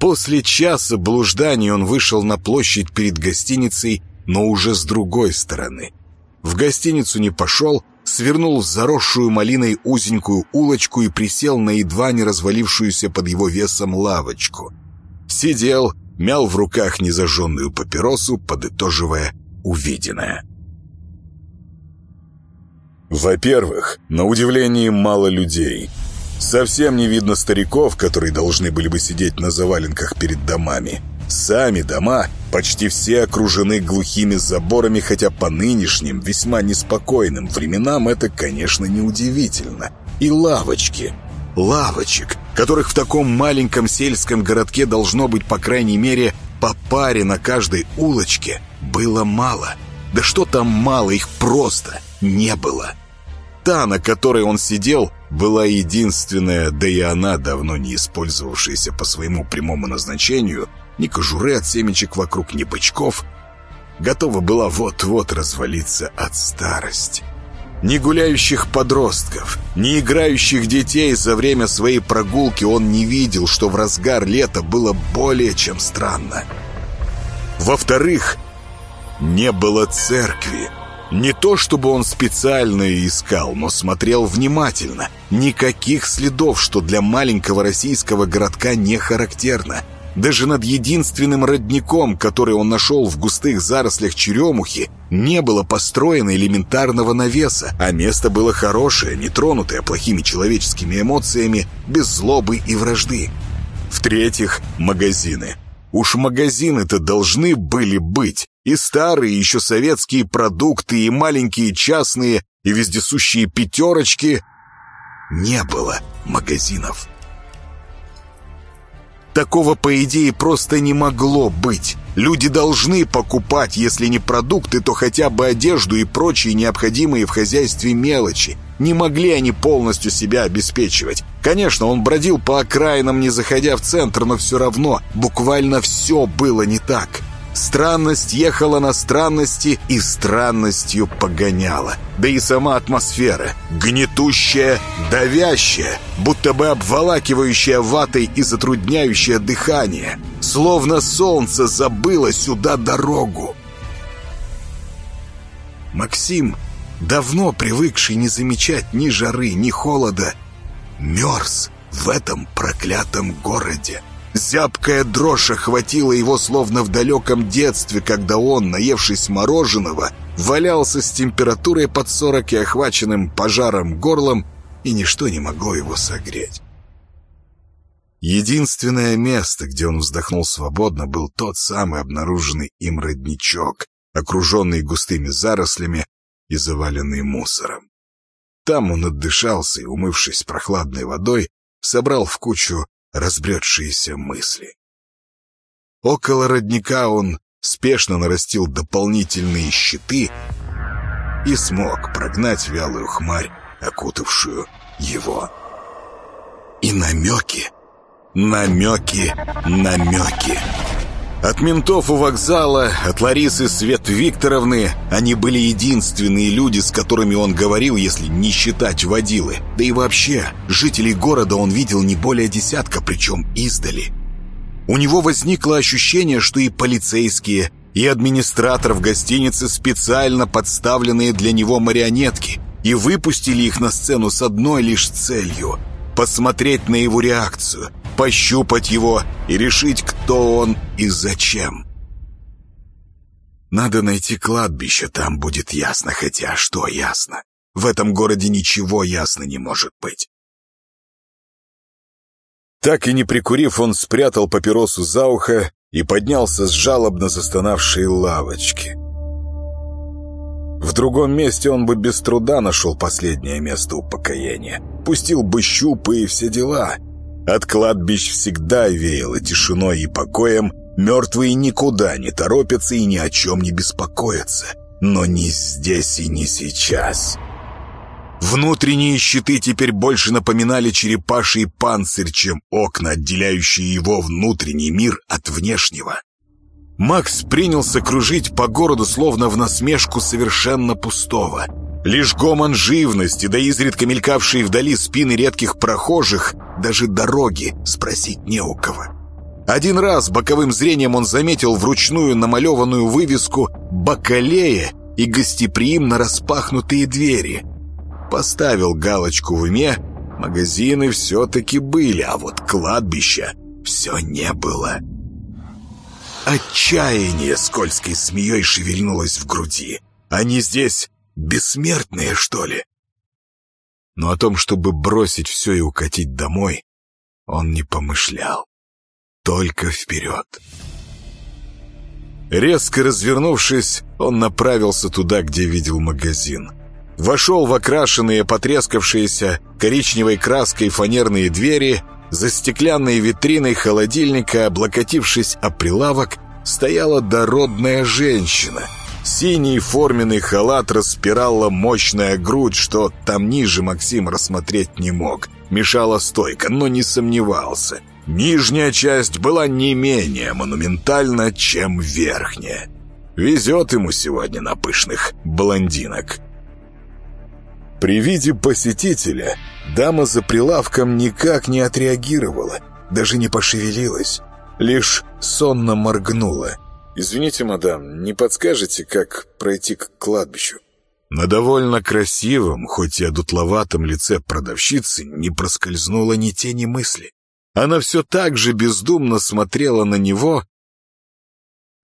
После часа блужданий он вышел на площадь перед гостиницей, но уже с другой стороны. В гостиницу не пошел, свернул в заросшую малиной узенькую улочку и присел на едва не развалившуюся под его весом лавочку. Сидел, мял в руках незажженную папиросу, подытоживая увиденное. Во-первых, на удивление мало людей. Совсем не видно стариков, которые должны были бы сидеть на заваленках перед домами. Сами дома почти все окружены глухими заборами, хотя по нынешним, весьма неспокойным временам это, конечно, неудивительно. И лавочки. Лавочек, которых в таком маленьком сельском городке должно быть, по крайней мере, по паре на каждой улочке, было мало. Да что там мало, их просто не было. Та, на которой он сидел, была единственная, да и она давно не использовавшаяся по своему прямому назначению – ни кожуры от семечек вокруг, ни бычков. Готова была вот-вот развалиться от старости. Ни гуляющих подростков, ни играющих детей за время своей прогулки он не видел, что в разгар лета было более чем странно. Во-вторых, не было церкви. Не то, чтобы он специально искал, но смотрел внимательно. Никаких следов, что для маленького российского городка не характерно. Даже над единственным родником, который он нашел в густых зарослях черемухи, не было построено элементарного навеса, а место было хорошее, не тронутое плохими человеческими эмоциями, без злобы и вражды. В-третьих, магазины. Уж магазины-то должны были быть. И старые еще советские продукты, и маленькие частные, и вездесущие пятерочки. Не было магазинов. Такого, по идее, просто не могло быть. Люди должны покупать, если не продукты, то хотя бы одежду и прочие необходимые в хозяйстве мелочи. Не могли они полностью себя обеспечивать. Конечно, он бродил по окраинам, не заходя в центр, но все равно буквально все было не так. Странность ехала на странности и странностью погоняла. Да и сама атмосфера, гнетущая, давящая, будто бы обволакивающая ватой и затрудняющая дыхание. Словно солнце забыло сюда дорогу. Максим, давно привыкший не замечать ни жары, ни холода, мерз в этом проклятом городе. Зябкая дрожь охватила его словно в далеком детстве, когда он, наевшись мороженого, валялся с температурой под 40 и охваченным пожаром горлом и ничто не могло его согреть. Единственное место, где он вздохнул свободно, был тот самый обнаруженный им родничок, окруженный густыми зарослями и заваленный мусором. Там он отдышался и, умывшись прохладной водой, собрал в кучу разбредшиеся мысли. Около родника он спешно нарастил дополнительные щиты и смог прогнать вялую хмарь, окутавшую его. И намеки, намеки, намеки. От ментов у вокзала, от Ларисы Свет Викторовны они были единственные люди, с которыми он говорил, если не считать водилы. Да и вообще, жителей города он видел не более десятка, причем издали. У него возникло ощущение, что и полицейские, и администратор в гостинице специально подставленные для него марионетки, и выпустили их на сцену с одной лишь целью — посмотреть на его реакцию, пощупать его и решить, кто он и зачем. Надо найти кладбище, там будет ясно, хотя что ясно? В этом городе ничего ясно не может быть. Так и не прикурив, он спрятал папиросу за ухо и поднялся с жалобно застонавшей лавочки. В другом месте он бы без труда нашел последнее место упокоения. Пустил бы щупы и все дела. От кладбищ всегда веяло тишиной и покоем. Мертвые никуда не торопятся и ни о чем не беспокоятся. Но не здесь и не сейчас. Внутренние щиты теперь больше напоминали черепаший панцирь, чем окна, отделяющие его внутренний мир от внешнего. Макс принялся кружить по городу, словно в насмешку совершенно пустого. Лишь гомон живности, да изредка мелькавшие вдали спины редких прохожих, даже дороги спросить не у кого. Один раз боковым зрением он заметил вручную намалеванную вывеску «Бакалея» и гостеприимно распахнутые двери. Поставил галочку в уме, магазины все-таки были, а вот кладбища все не было. Отчаяние скользкой змеей шевельнулось в груди. Они здесь бессмертные, что ли? Но о том, чтобы бросить все и укатить домой, он не помышлял. Только вперед. Резко развернувшись, он направился туда, где видел магазин. Вошел в окрашенные, потрескавшиеся коричневой краской фанерные двери за стеклянной витриной холодильника, облокотившись о прилавок, стояла дородная женщина. Синий форменный халат распирала мощная грудь, что там ниже Максим рассмотреть не мог. Мешала стойка, но не сомневался. Нижняя часть была не менее монументальна, чем верхняя. Везет ему сегодня на пышных блондинок. При виде посетителя дама за прилавком никак не отреагировала, даже не пошевелилась, лишь сонно моргнула. «Извините, мадам, не подскажете, как пройти к кладбищу?» На довольно красивом, хоть и одутловатом лице продавщицы не проскользнуло ни тени мысли. Она все так же бездумно смотрела на него.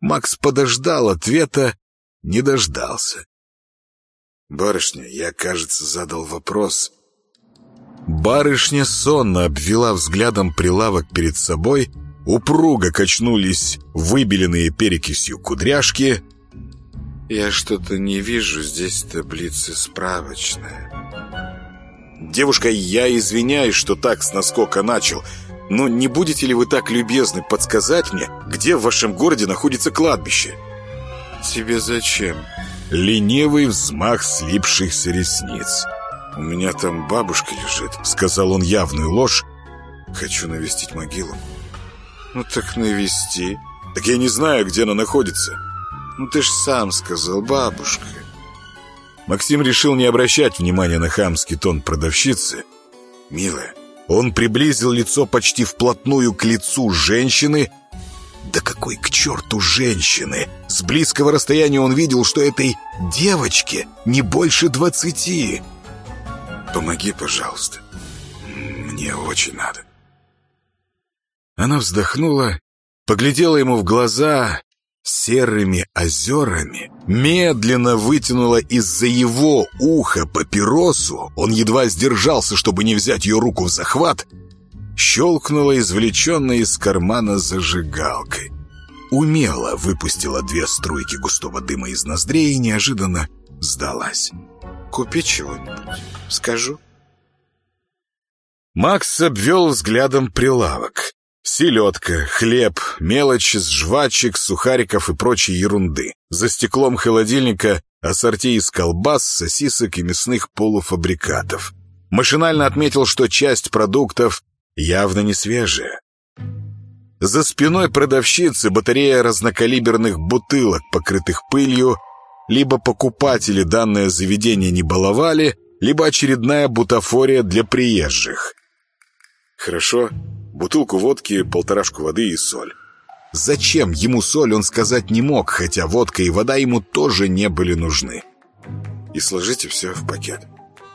Макс подождал ответа, не дождался. «Барышня, я, кажется, задал вопрос». Барышня сонно обвела взглядом прилавок перед собой, упруго качнулись выбеленные перекисью кудряшки. «Я что-то не вижу, здесь таблицы справочная». «Девушка, я извиняюсь, что так с наскока начал, но не будете ли вы так любезны подсказать мне, где в вашем городе находится кладбище?» «Тебе зачем?» Ленивый взмах слипшихся ресниц. «У меня там бабушка лежит», — сказал он явную ложь. «Хочу навестить могилу». «Ну так навести». «Так я не знаю, где она находится». «Ну ты ж сам сказал, бабушка». Максим решил не обращать внимания на хамский тон продавщицы. «Милая». Он приблизил лицо почти вплотную к лицу женщины, да какой к черту женщины! С близкого расстояния он видел, что этой девочке не больше двадцати. «Помоги, пожалуйста. Мне очень надо». Она вздохнула, поглядела ему в глаза серыми озерами медленно вытянула из-за его уха папиросу, он едва сдержался, чтобы не взять ее руку в захват, щелкнула извлеченной из кармана зажигалкой. Умело выпустила две струйки густого дыма из ноздрей и неожиданно сдалась. «Купи чего-нибудь, скажу». Макс обвел взглядом прилавок. Селедка, хлеб, мелочь с жвачек, сухариков и прочей ерунды. За стеклом холодильника ассорти из колбас, сосисок и мясных полуфабрикатов. Машинально отметил, что часть продуктов явно не свежая. За спиной продавщицы батарея разнокалиберных бутылок, покрытых пылью, либо покупатели данное заведение не баловали, либо очередная бутафория для приезжих. Хорошо, бутылку водки, полторашку воды и соль. Зачем ему соль, он сказать не мог, хотя водка и вода ему тоже не были нужны. И сложите все в пакет.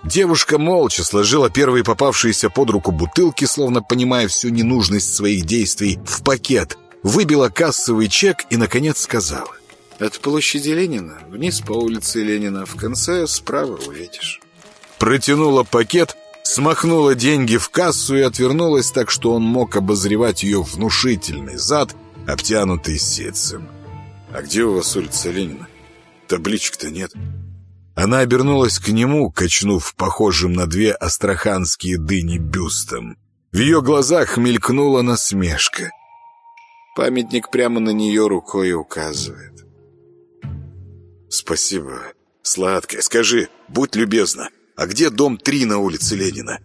Девушка молча сложила первые попавшиеся под руку бутылки, словно понимая всю ненужность своих действий, в пакет, выбила кассовый чек и, наконец, сказала. «От площади Ленина вниз по улице Ленина, в конце справа увидишь». Протянула пакет, смахнула деньги в кассу и отвернулась так, что он мог обозревать ее внушительный зад, обтянутый сетцем. «А где у вас улица Ленина? Табличек-то нет». Она обернулась к нему, качнув похожим на две астраханские дыни бюстом. В ее глазах мелькнула насмешка. Памятник прямо на нее рукой указывает. «Спасибо, сладкая. Скажи, будь любезна, а где дом 3 на улице Ленина?»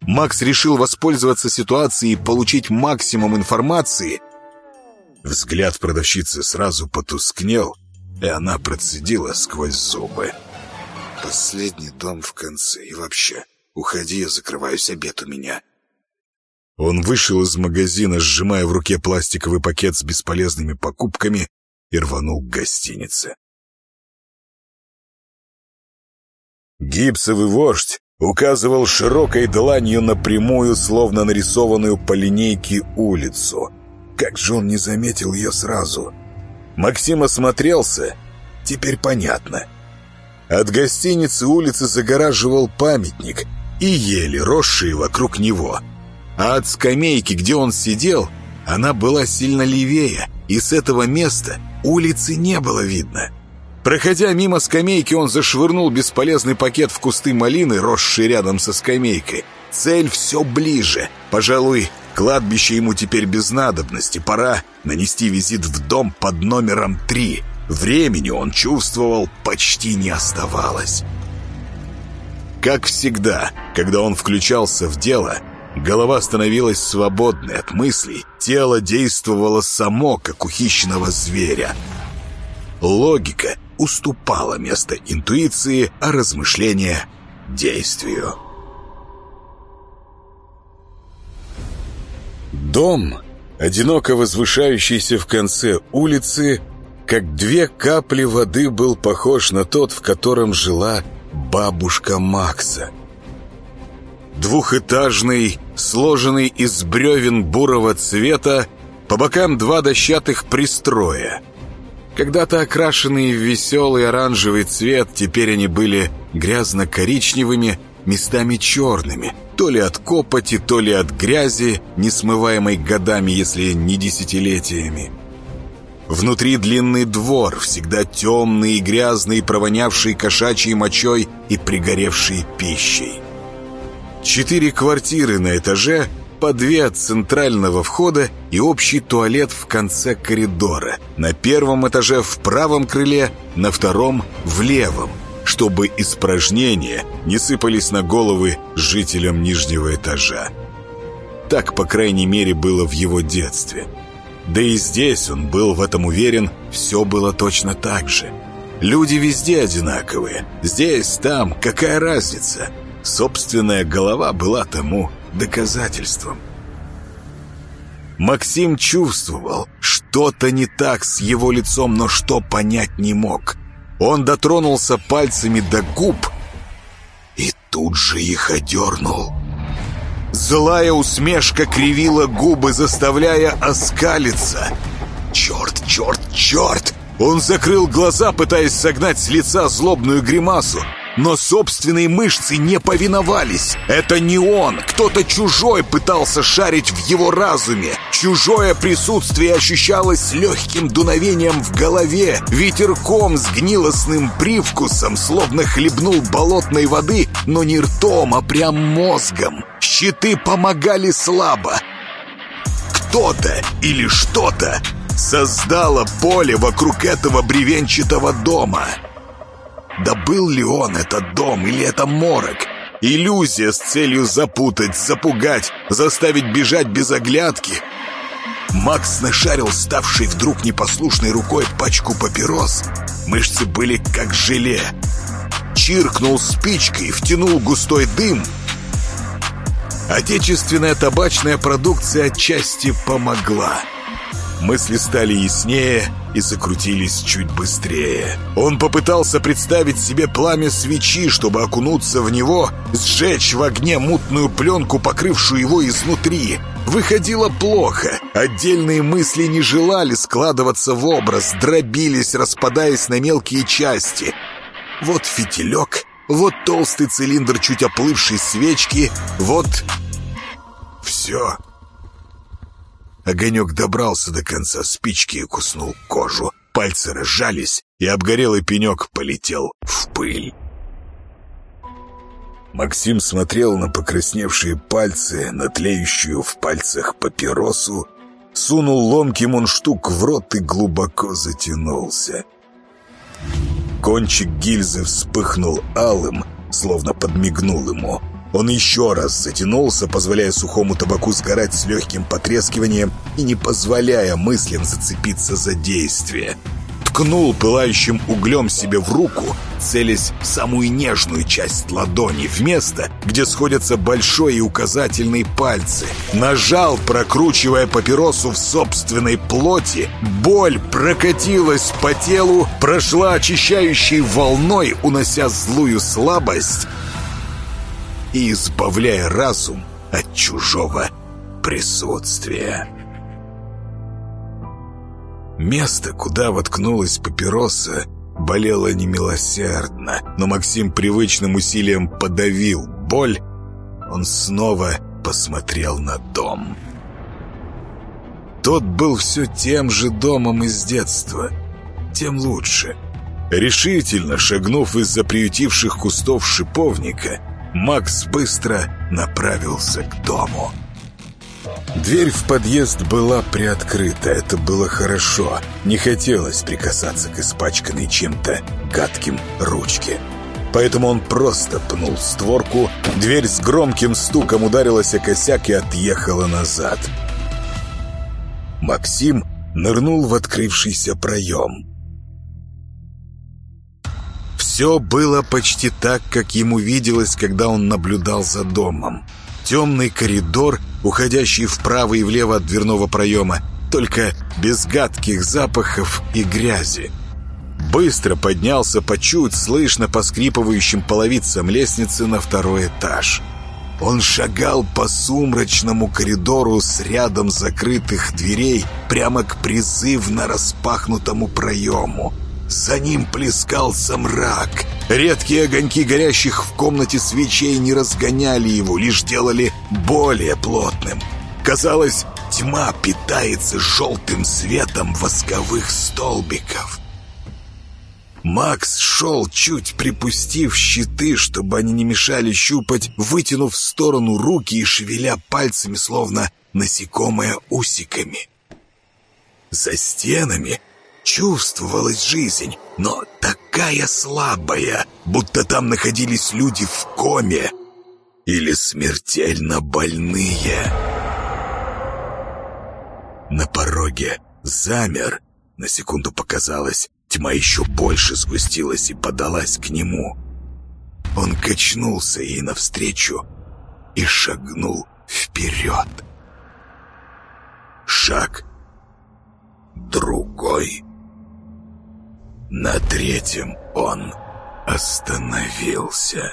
Макс решил воспользоваться ситуацией и получить максимум информации. Взгляд продавщицы сразу потускнел, и она процедила сквозь зубы. «Последний дом в конце, и вообще, уходи, я закрываюсь, обед у меня». Он вышел из магазина, сжимая в руке пластиковый пакет с бесполезными покупками, и рванул к гостинице. Гипсовый вождь указывал широкой дланью напрямую, словно нарисованную по линейке улицу. Как же он не заметил ее сразу? Максим осмотрелся. Теперь понятно. От гостиницы улицы загораживал памятник и ели, росшие вокруг него. А от скамейки, где он сидел, она была сильно левее, и с этого места улицы не было видно. Проходя мимо скамейки, он зашвырнул бесполезный пакет в кусты малины, росшие рядом со скамейкой. Цель все ближе. Пожалуй, кладбище ему теперь без надобности. Пора нанести визит в дом под номером три. Времени он чувствовал почти не оставалось. Как всегда, когда он включался в дело, голова становилась свободной от мыслей, тело действовало само, как у хищного зверя. Логика — уступало место интуиции, а размышление — действию. Дом, одиноко возвышающийся в конце улицы, как две капли воды был похож на тот, в котором жила бабушка Макса. Двухэтажный, сложенный из бревен бурого цвета, по бокам два дощатых пристроя — когда-то окрашенные в веселый оранжевый цвет, теперь они были грязно-коричневыми, местами черными, то ли от копоти, то ли от грязи, не смываемой годами, если не десятилетиями. Внутри длинный двор, всегда темный и грязный, провонявший кошачьей мочой и пригоревшей пищей. Четыре квартиры на этаже — по две от центрального входа и общий туалет в конце коридора. На первом этаже в правом крыле, на втором в левом, чтобы испражнения не сыпались на головы жителям нижнего этажа. Так, по крайней мере, было в его детстве. Да и здесь он был в этом уверен, все было точно так же. Люди везде одинаковые. Здесь, там, какая разница? Собственная голова была тому доказательством. Максим чувствовал, что-то не так с его лицом, но что понять не мог. Он дотронулся пальцами до губ и тут же их одернул. Злая усмешка кривила губы, заставляя оскалиться. «Черт, черт, черт!» Он закрыл глаза, пытаясь согнать с лица злобную гримасу. Но собственные мышцы не повиновались. Это не он, кто-то чужой пытался шарить в его разуме. Чужое присутствие ощущалось легким дуновением в голове, ветерком с гнилостным привкусом, словно хлебнул болотной воды, но не ртом, а прям мозгом. Щиты помогали слабо. Кто-то или что-то создало поле вокруг этого бревенчатого дома — да был ли он этот дом или это морок? Иллюзия с целью запутать, запугать, заставить бежать без оглядки. Макс нашарил ставший вдруг непослушной рукой пачку папирос. Мышцы были как желе. Чиркнул спичкой, втянул густой дым. Отечественная табачная продукция отчасти помогла. Мысли стали яснее и закрутились чуть быстрее. Он попытался представить себе пламя свечи, чтобы окунуться в него, сжечь в огне мутную пленку, покрывшую его изнутри. Выходило плохо. Отдельные мысли не желали складываться в образ, дробились, распадаясь на мелкие части. Вот фитилек, вот толстый цилиндр чуть оплывшей свечки, вот... Все. Огонек добрался до конца спички и куснул кожу. Пальцы разжались, и обгорелый пенек полетел в пыль. Максим смотрел на покрасневшие пальцы, на тлеющую в пальцах папиросу, сунул ломкий мундштук в рот и глубоко затянулся. Кончик гильзы вспыхнул алым, словно подмигнул ему — он еще раз затянулся, позволяя сухому табаку сгорать с легким потрескиванием и не позволяя мыслям зацепиться за действие. Ткнул пылающим углем себе в руку, целясь в самую нежную часть ладони, в место, где сходятся большой и указательный пальцы. Нажал, прокручивая папиросу в собственной плоти. Боль прокатилась по телу, прошла очищающей волной, унося злую слабость и избавляя разум от чужого присутствия. Место, куда воткнулась папироса, болело немилосердно, но Максим привычным усилием подавил боль. Он снова посмотрел на дом. Тот был все тем же домом из детства, тем лучше. Решительно шагнув из-за приютивших кустов шиповника, Макс быстро направился к дому. Дверь в подъезд была приоткрыта, это было хорошо. Не хотелось прикасаться к испачканной чем-то гадким ручке. Поэтому он просто пнул створку, дверь с громким стуком ударилась о косяк и отъехала назад. Максим нырнул в открывшийся проем. Все было почти так, как ему виделось, когда он наблюдал за домом. Темный коридор, уходящий вправо и влево от дверного проема, только без гадких запахов и грязи. Быстро поднялся по чуть слышно поскрипывающим половицам лестницы на второй этаж. Он шагал по сумрачному коридору с рядом закрытых дверей прямо к призывно распахнутому проему – за ним плескался мрак. Редкие огоньки горящих в комнате свечей не разгоняли его, лишь делали более плотным. Казалось, тьма питается желтым светом восковых столбиков. Макс шел, чуть припустив щиты, чтобы они не мешали щупать, вытянув в сторону руки и шевеля пальцами, словно насекомое усиками. За стенами чувствовалась жизнь, но такая слабая, будто там находились люди в коме или смертельно больные. На пороге замер, на секунду показалось, тьма еще больше сгустилась и подалась к нему. Он качнулся ей навстречу и шагнул вперед. Шаг другой. На третьем он остановился.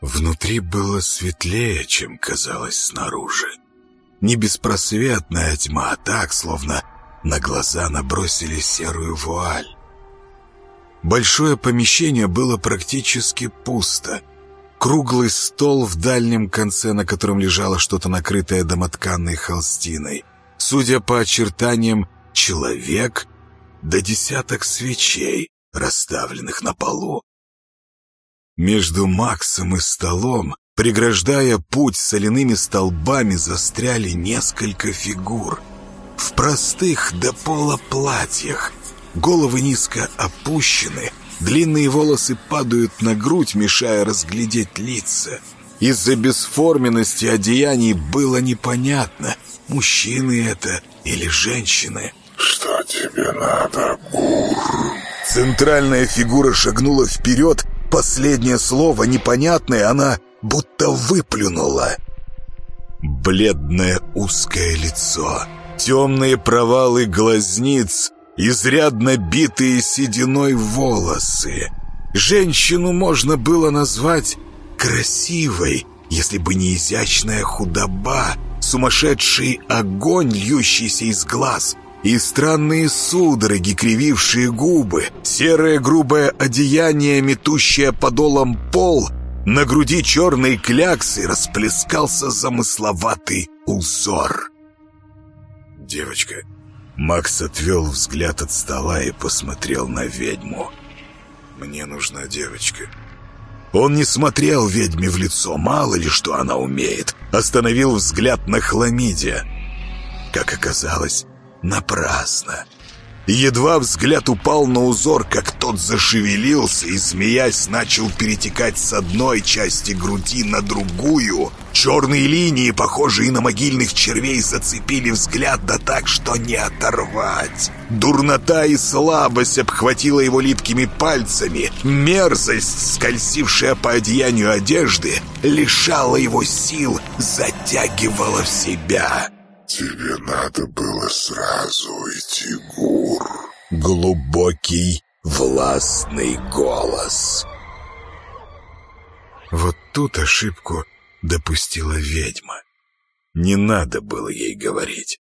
Внутри было светлее, чем казалось снаружи. Не беспросветная тьма, а так, словно на глаза набросили серую вуаль. Большое помещение было практически пусто. Круглый стол в дальнем конце, на котором лежало что-то накрытое домотканной холстиной. Судя по очертаниям, человек до десяток свечей, расставленных на полу. Между Максом и столом, преграждая путь соляными столбами, застряли несколько фигур. В простых до пола платьях, головы низко опущены, длинные волосы падают на грудь, мешая разглядеть лица. Из-за бесформенности одеяний было непонятно, мужчины это или женщины. «Что тебе надо, Гур?» Центральная фигура шагнула вперед, последнее слово, непонятное, она будто выплюнула. Бледное узкое лицо, темные провалы глазниц, изрядно битые сединой волосы. Женщину можно было назвать красивой, если бы не изящная худоба, сумасшедший огонь, льющийся из глаз, и странные судороги, кривившие губы, серое грубое одеяние, метущее подолом пол, на груди черной кляксы расплескался замысловатый узор. «Девочка». Макс отвел взгляд от стола и посмотрел на ведьму. «Мне нужна девочка». Он не смотрел ведьме в лицо, мало ли что она умеет. Остановил взгляд на хламиде. Как оказалось, напрасно. Едва взгляд упал на узор, как тот зашевелился и, змеясь, начал перетекать с одной части груди на другую. Черные линии, похожие на могильных червей, зацепили взгляд да так, что не оторвать. Дурнота и слабость обхватила его липкими пальцами. Мерзость, скользившая по одеянию одежды, лишала его сил, затягивала в себя. «Тебе надо было сразу идти, Гур». Глубокий, властный голос. Вот тут ошибку допустила ведьма. Не надо было ей говорить.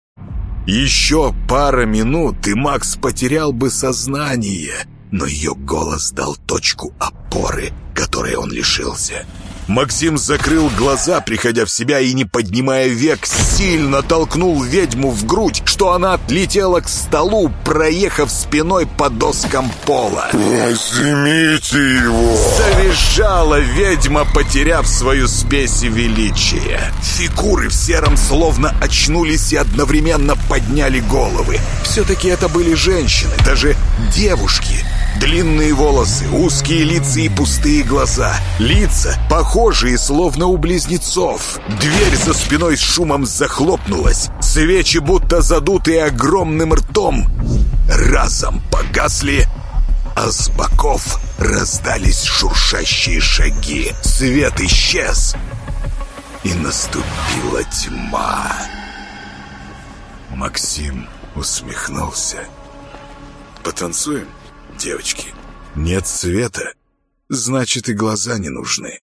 Еще пара минут, и Макс потерял бы сознание, но ее голос дал точку опоры, которой он лишился. Максим закрыл глаза, приходя в себя и, не поднимая век, сильно толкнул ведьму в грудь, что она отлетела к столу, проехав спиной по доскам пола. «Возьмите его!» Завизжала ведьма, потеряв свою спесь и величие. Фигуры в сером словно очнулись и одновременно подняли головы. Все-таки это были женщины, даже девушки. Длинные волосы, узкие лица и пустые глаза. Лица, похожие, словно у близнецов. Дверь за спиной с шумом захлопнулась. Свечи, будто задутые огромным ртом, разом погасли, а с боков раздались шуршащие шаги. Свет исчез, и наступила тьма. Максим усмехнулся. «Потанцуем?» Девочки. Нет света, значит и глаза не нужны.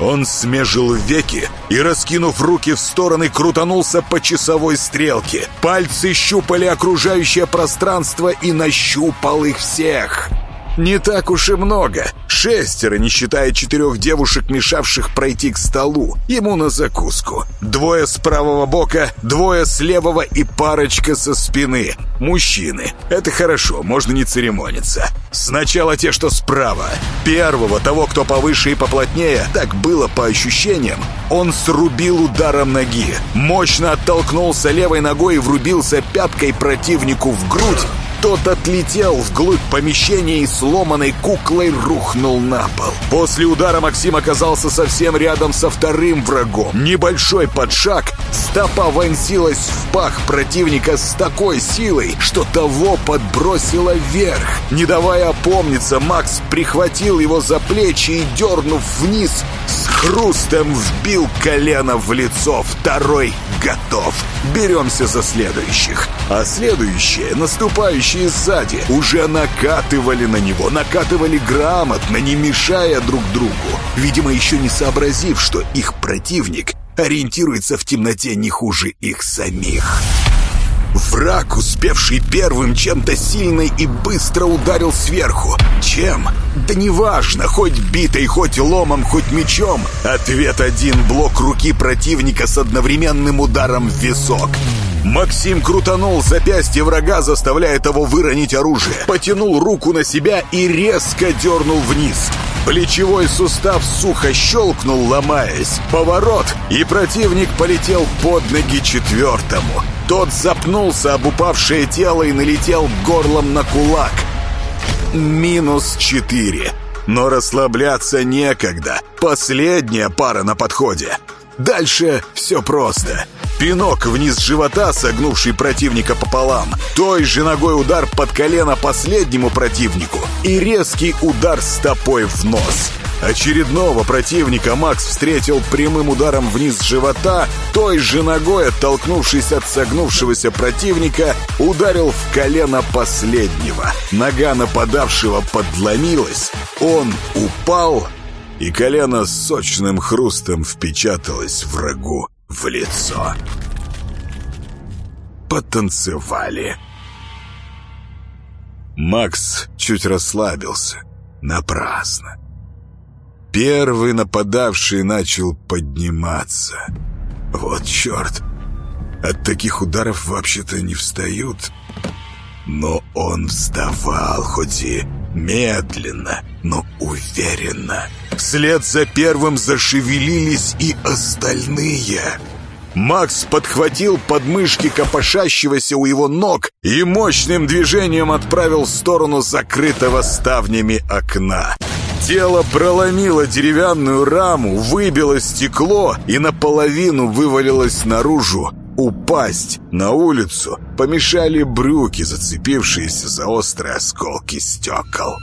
Он смежил веки и, раскинув руки в стороны, крутанулся по часовой стрелке. Пальцы щупали окружающее пространство и нащупал их всех. Не так уж и много. Шестеро, не считая четырех девушек, мешавших пройти к столу. Ему на закуску. Двое с правого бока, двое с левого и парочка со спины. Мужчины. Это хорошо, можно не церемониться. Сначала те, что справа. Первого, того, кто повыше и поплотнее, так было по ощущениям, он срубил ударом ноги. Мощно оттолкнулся левой ногой и врубился пяткой противнику в грудь, тот отлетел вглубь помещения и сломанной куклой рухнул на пол. После удара Максим оказался совсем рядом со вторым врагом. Небольшой подшаг, стопа вонзилась в пах противника с такой силой, что того подбросило вверх. Не давая опомниться, Макс прихватил его за плечи и, дернув вниз, с хрустом вбил колено в лицо. Второй готов. Беремся за следующих. А следующие, наступающие сзади, уже накатывали на него, накатывали грамотно, не мешая друг другу. Видимо, еще не сообразив, что их противник ориентируется в темноте не хуже их самих. Враг, успевший первым, чем-то сильно и быстро ударил сверху. Чем? Да неважно, хоть битой, хоть ломом, хоть мечом. Ответ один — блок руки противника с одновременным ударом в висок. Максим крутанул запястье врага, заставляя того выронить оружие. Потянул руку на себя и резко дернул вниз. Плечевой сустав сухо щелкнул, ломаясь. Поворот, и противник полетел под ноги четвертому. Тот запнулся об упавшее тело и налетел горлом на кулак. Минус четыре. Но расслабляться некогда. Последняя пара на подходе. Дальше все просто. Пинок вниз живота, согнувший противника пополам. Той же ногой удар под колено последнему противнику. И резкий удар стопой в нос. Очередного противника Макс встретил прямым ударом вниз живота, той же ногой, оттолкнувшись от согнувшегося противника, ударил в колено последнего. Нога нападавшего подломилась, он упал, и колено с сочным хрустом впечаталось врагу в лицо. Потанцевали. Макс чуть расслабился. Напрасно. Первый нападавший начал подниматься. Вот черт. От таких ударов вообще-то не встают. Но он вставал, хоть и медленно, но уверенно. Вслед за первым зашевелились и остальные. Макс подхватил подмышки копошащегося у его ног и мощным движением отправил в сторону закрытого ставнями окна. Тело проломило деревянную раму, выбило стекло и наполовину вывалилось наружу. Упасть на улицу помешали брюки, зацепившиеся за острые осколки стекол.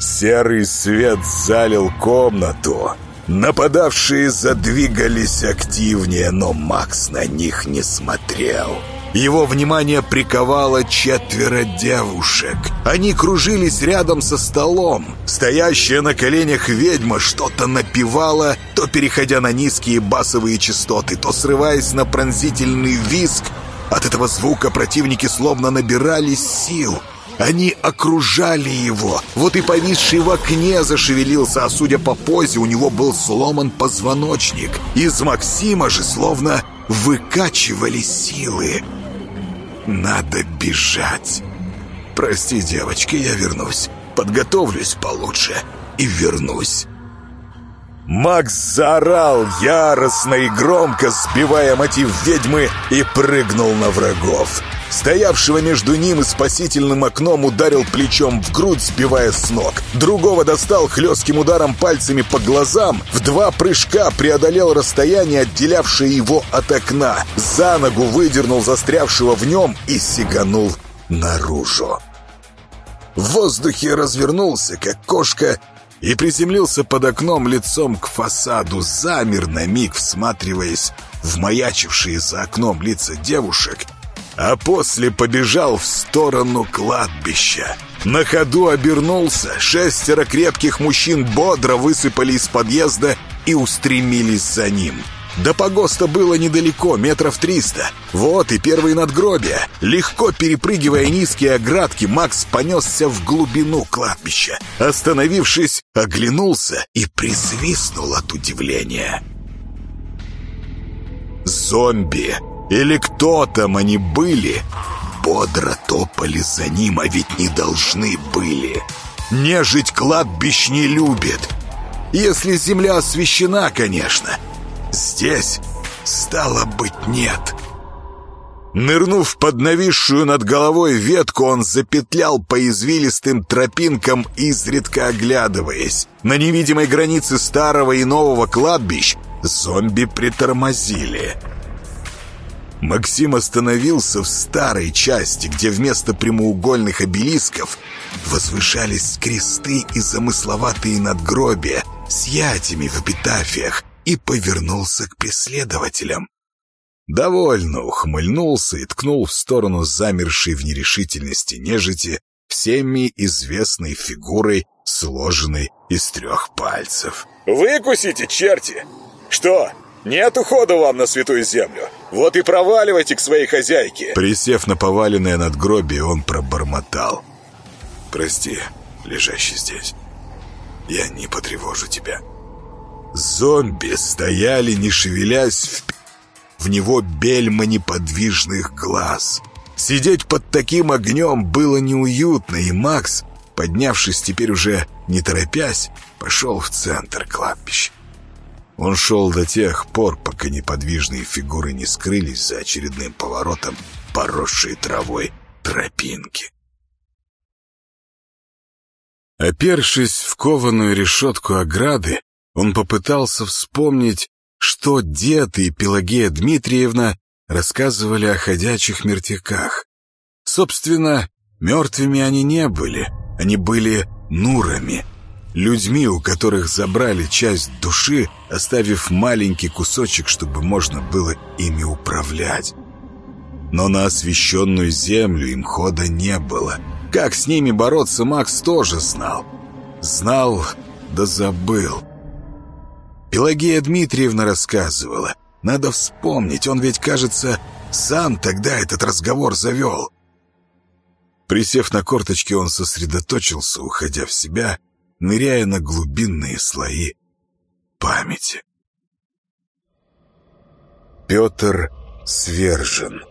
Серый свет залил комнату. Нападавшие задвигались активнее, но Макс на них не смотрел. Его внимание приковало четверо девушек. Они кружились рядом со столом. Стоящая на коленях ведьма что-то напевала, то переходя на низкие басовые частоты, то срываясь на пронзительный визг. От этого звука противники словно набирались сил. Они окружали его. Вот и повисший в окне зашевелился, а судя по позе, у него был сломан позвоночник. Из Максима же словно выкачивали силы. Надо бежать. Прости, девочки, я вернусь. Подготовлюсь получше и вернусь. Макс заорал яростно и громко, сбивая мотив ведьмы, и прыгнул на врагов. Стоявшего между ним и спасительным окном ударил плечом в грудь, сбивая с ног. Другого достал хлестким ударом пальцами по глазам. В два прыжка преодолел расстояние, отделявшее его от окна. За ногу выдернул застрявшего в нем и сиганул наружу. В воздухе развернулся, как кошка, и приземлился под окном лицом к фасаду, замер на миг, всматриваясь в маячившие за окном лица девушек — а после побежал в сторону кладбища. На ходу обернулся, шестеро крепких мужчин бодро высыпали из подъезда и устремились за ним. До погоста было недалеко, метров триста. Вот и первые надгробия. Легко перепрыгивая низкие оградки, Макс понесся в глубину кладбища. Остановившись, оглянулся и присвистнул от удивления. Зомби или кто там они были, бодро топали за ним, а ведь не должны были. Нежить кладбищ не любит. Если земля освещена, конечно. Здесь, стало быть, нет. Нырнув под нависшую над головой ветку, он запетлял по извилистым тропинкам, изредка оглядываясь. На невидимой границе старого и нового кладбищ зомби притормозили. Максим остановился в старой части, где вместо прямоугольных обелисков возвышались кресты и замысловатые надгробия с ятями в эпитафиях и повернулся к преследователям. Довольно ухмыльнулся и ткнул в сторону замершей в нерешительности нежити всеми известной фигурой, сложенной из трех пальцев. «Выкусите, черти! Что, Нет ухода вам на святую землю. Вот и проваливайте к своей хозяйке!» Присев на поваленное надгробие, он пробормотал. «Прости, лежащий здесь. Я не потревожу тебя». Зомби стояли, не шевелясь, в, в него бельма неподвижных глаз. Сидеть под таким огнем было неуютно, и Макс, поднявшись теперь уже не торопясь, пошел в центр кладбища. Он шел до тех пор, пока неподвижные фигуры не скрылись за очередным поворотом поросшей травой тропинки. Опершись в кованую решетку ограды, он попытался вспомнить, что дед и Пелагея Дмитриевна рассказывали о ходячих мертвяках. Собственно, мертвыми они не были, они были нурами — людьми, у которых забрали часть души, оставив маленький кусочек, чтобы можно было ими управлять. Но на освященную землю им хода не было. Как с ними бороться, Макс тоже знал. Знал, да забыл. Пелагея Дмитриевна рассказывала. Надо вспомнить, он ведь, кажется, сам тогда этот разговор завел. Присев на корточки, он сосредоточился, уходя в себя, ныряя на глубинные слои памяти. Петр свержен.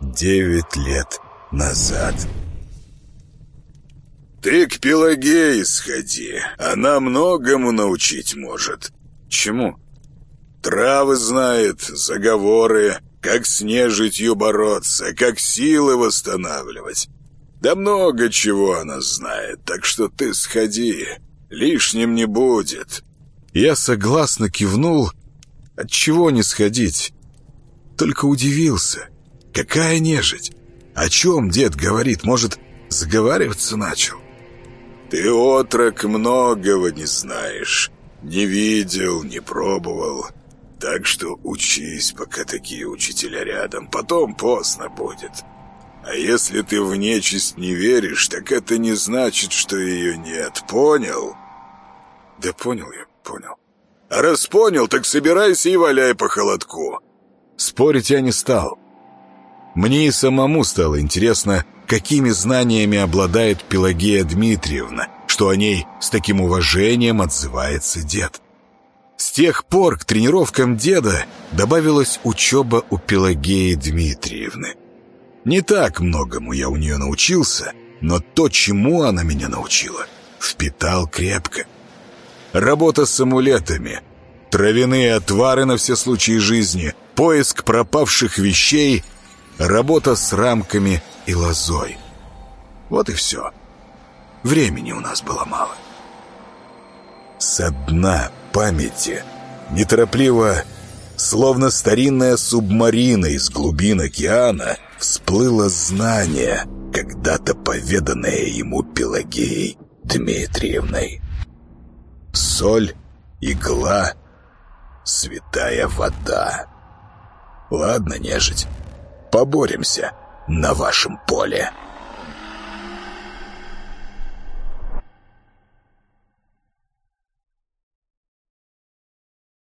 Девять лет назад. «Ты к Пелагее сходи. Она многому научить может». «Чему?» «Травы знает, заговоры, как с нежитью бороться, как силы восстанавливать. Да много чего она знает, так что ты сходи, лишним не будет». Я согласно кивнул. От чего не сходить? Только удивился. Какая нежить? О чем дед говорит? Может, заговариваться начал? Ты, отрок, многого не знаешь. Не видел, не пробовал. Так что учись, пока такие учителя рядом. Потом поздно будет. А если ты в нечисть не веришь, так это не значит, что ее нет. Понял? Да понял я, понял. А раз понял, так собирайся и валяй по холодку. Спорить я не стал. Мне и самому стало интересно, какими знаниями обладает Пелагея Дмитриевна, что о ней с таким уважением отзывается дед. С тех пор к тренировкам деда добавилась учеба у Пелагеи Дмитриевны. Не так многому я у нее научился, но то, чему она меня научила, впитал крепко. Работа с амулетами, травяные отвары на все случаи жизни, поиск пропавших вещей, работа с рамками и лозой. Вот и все. Времени у нас было мало. Со дна памяти неторопливо, словно старинная субмарина из глубин океана, всплыло знание, когда-то поведанное ему Пелагеей Дмитриевной. Соль, игла, святая вода. Ладно, нежить, поборемся на вашем поле».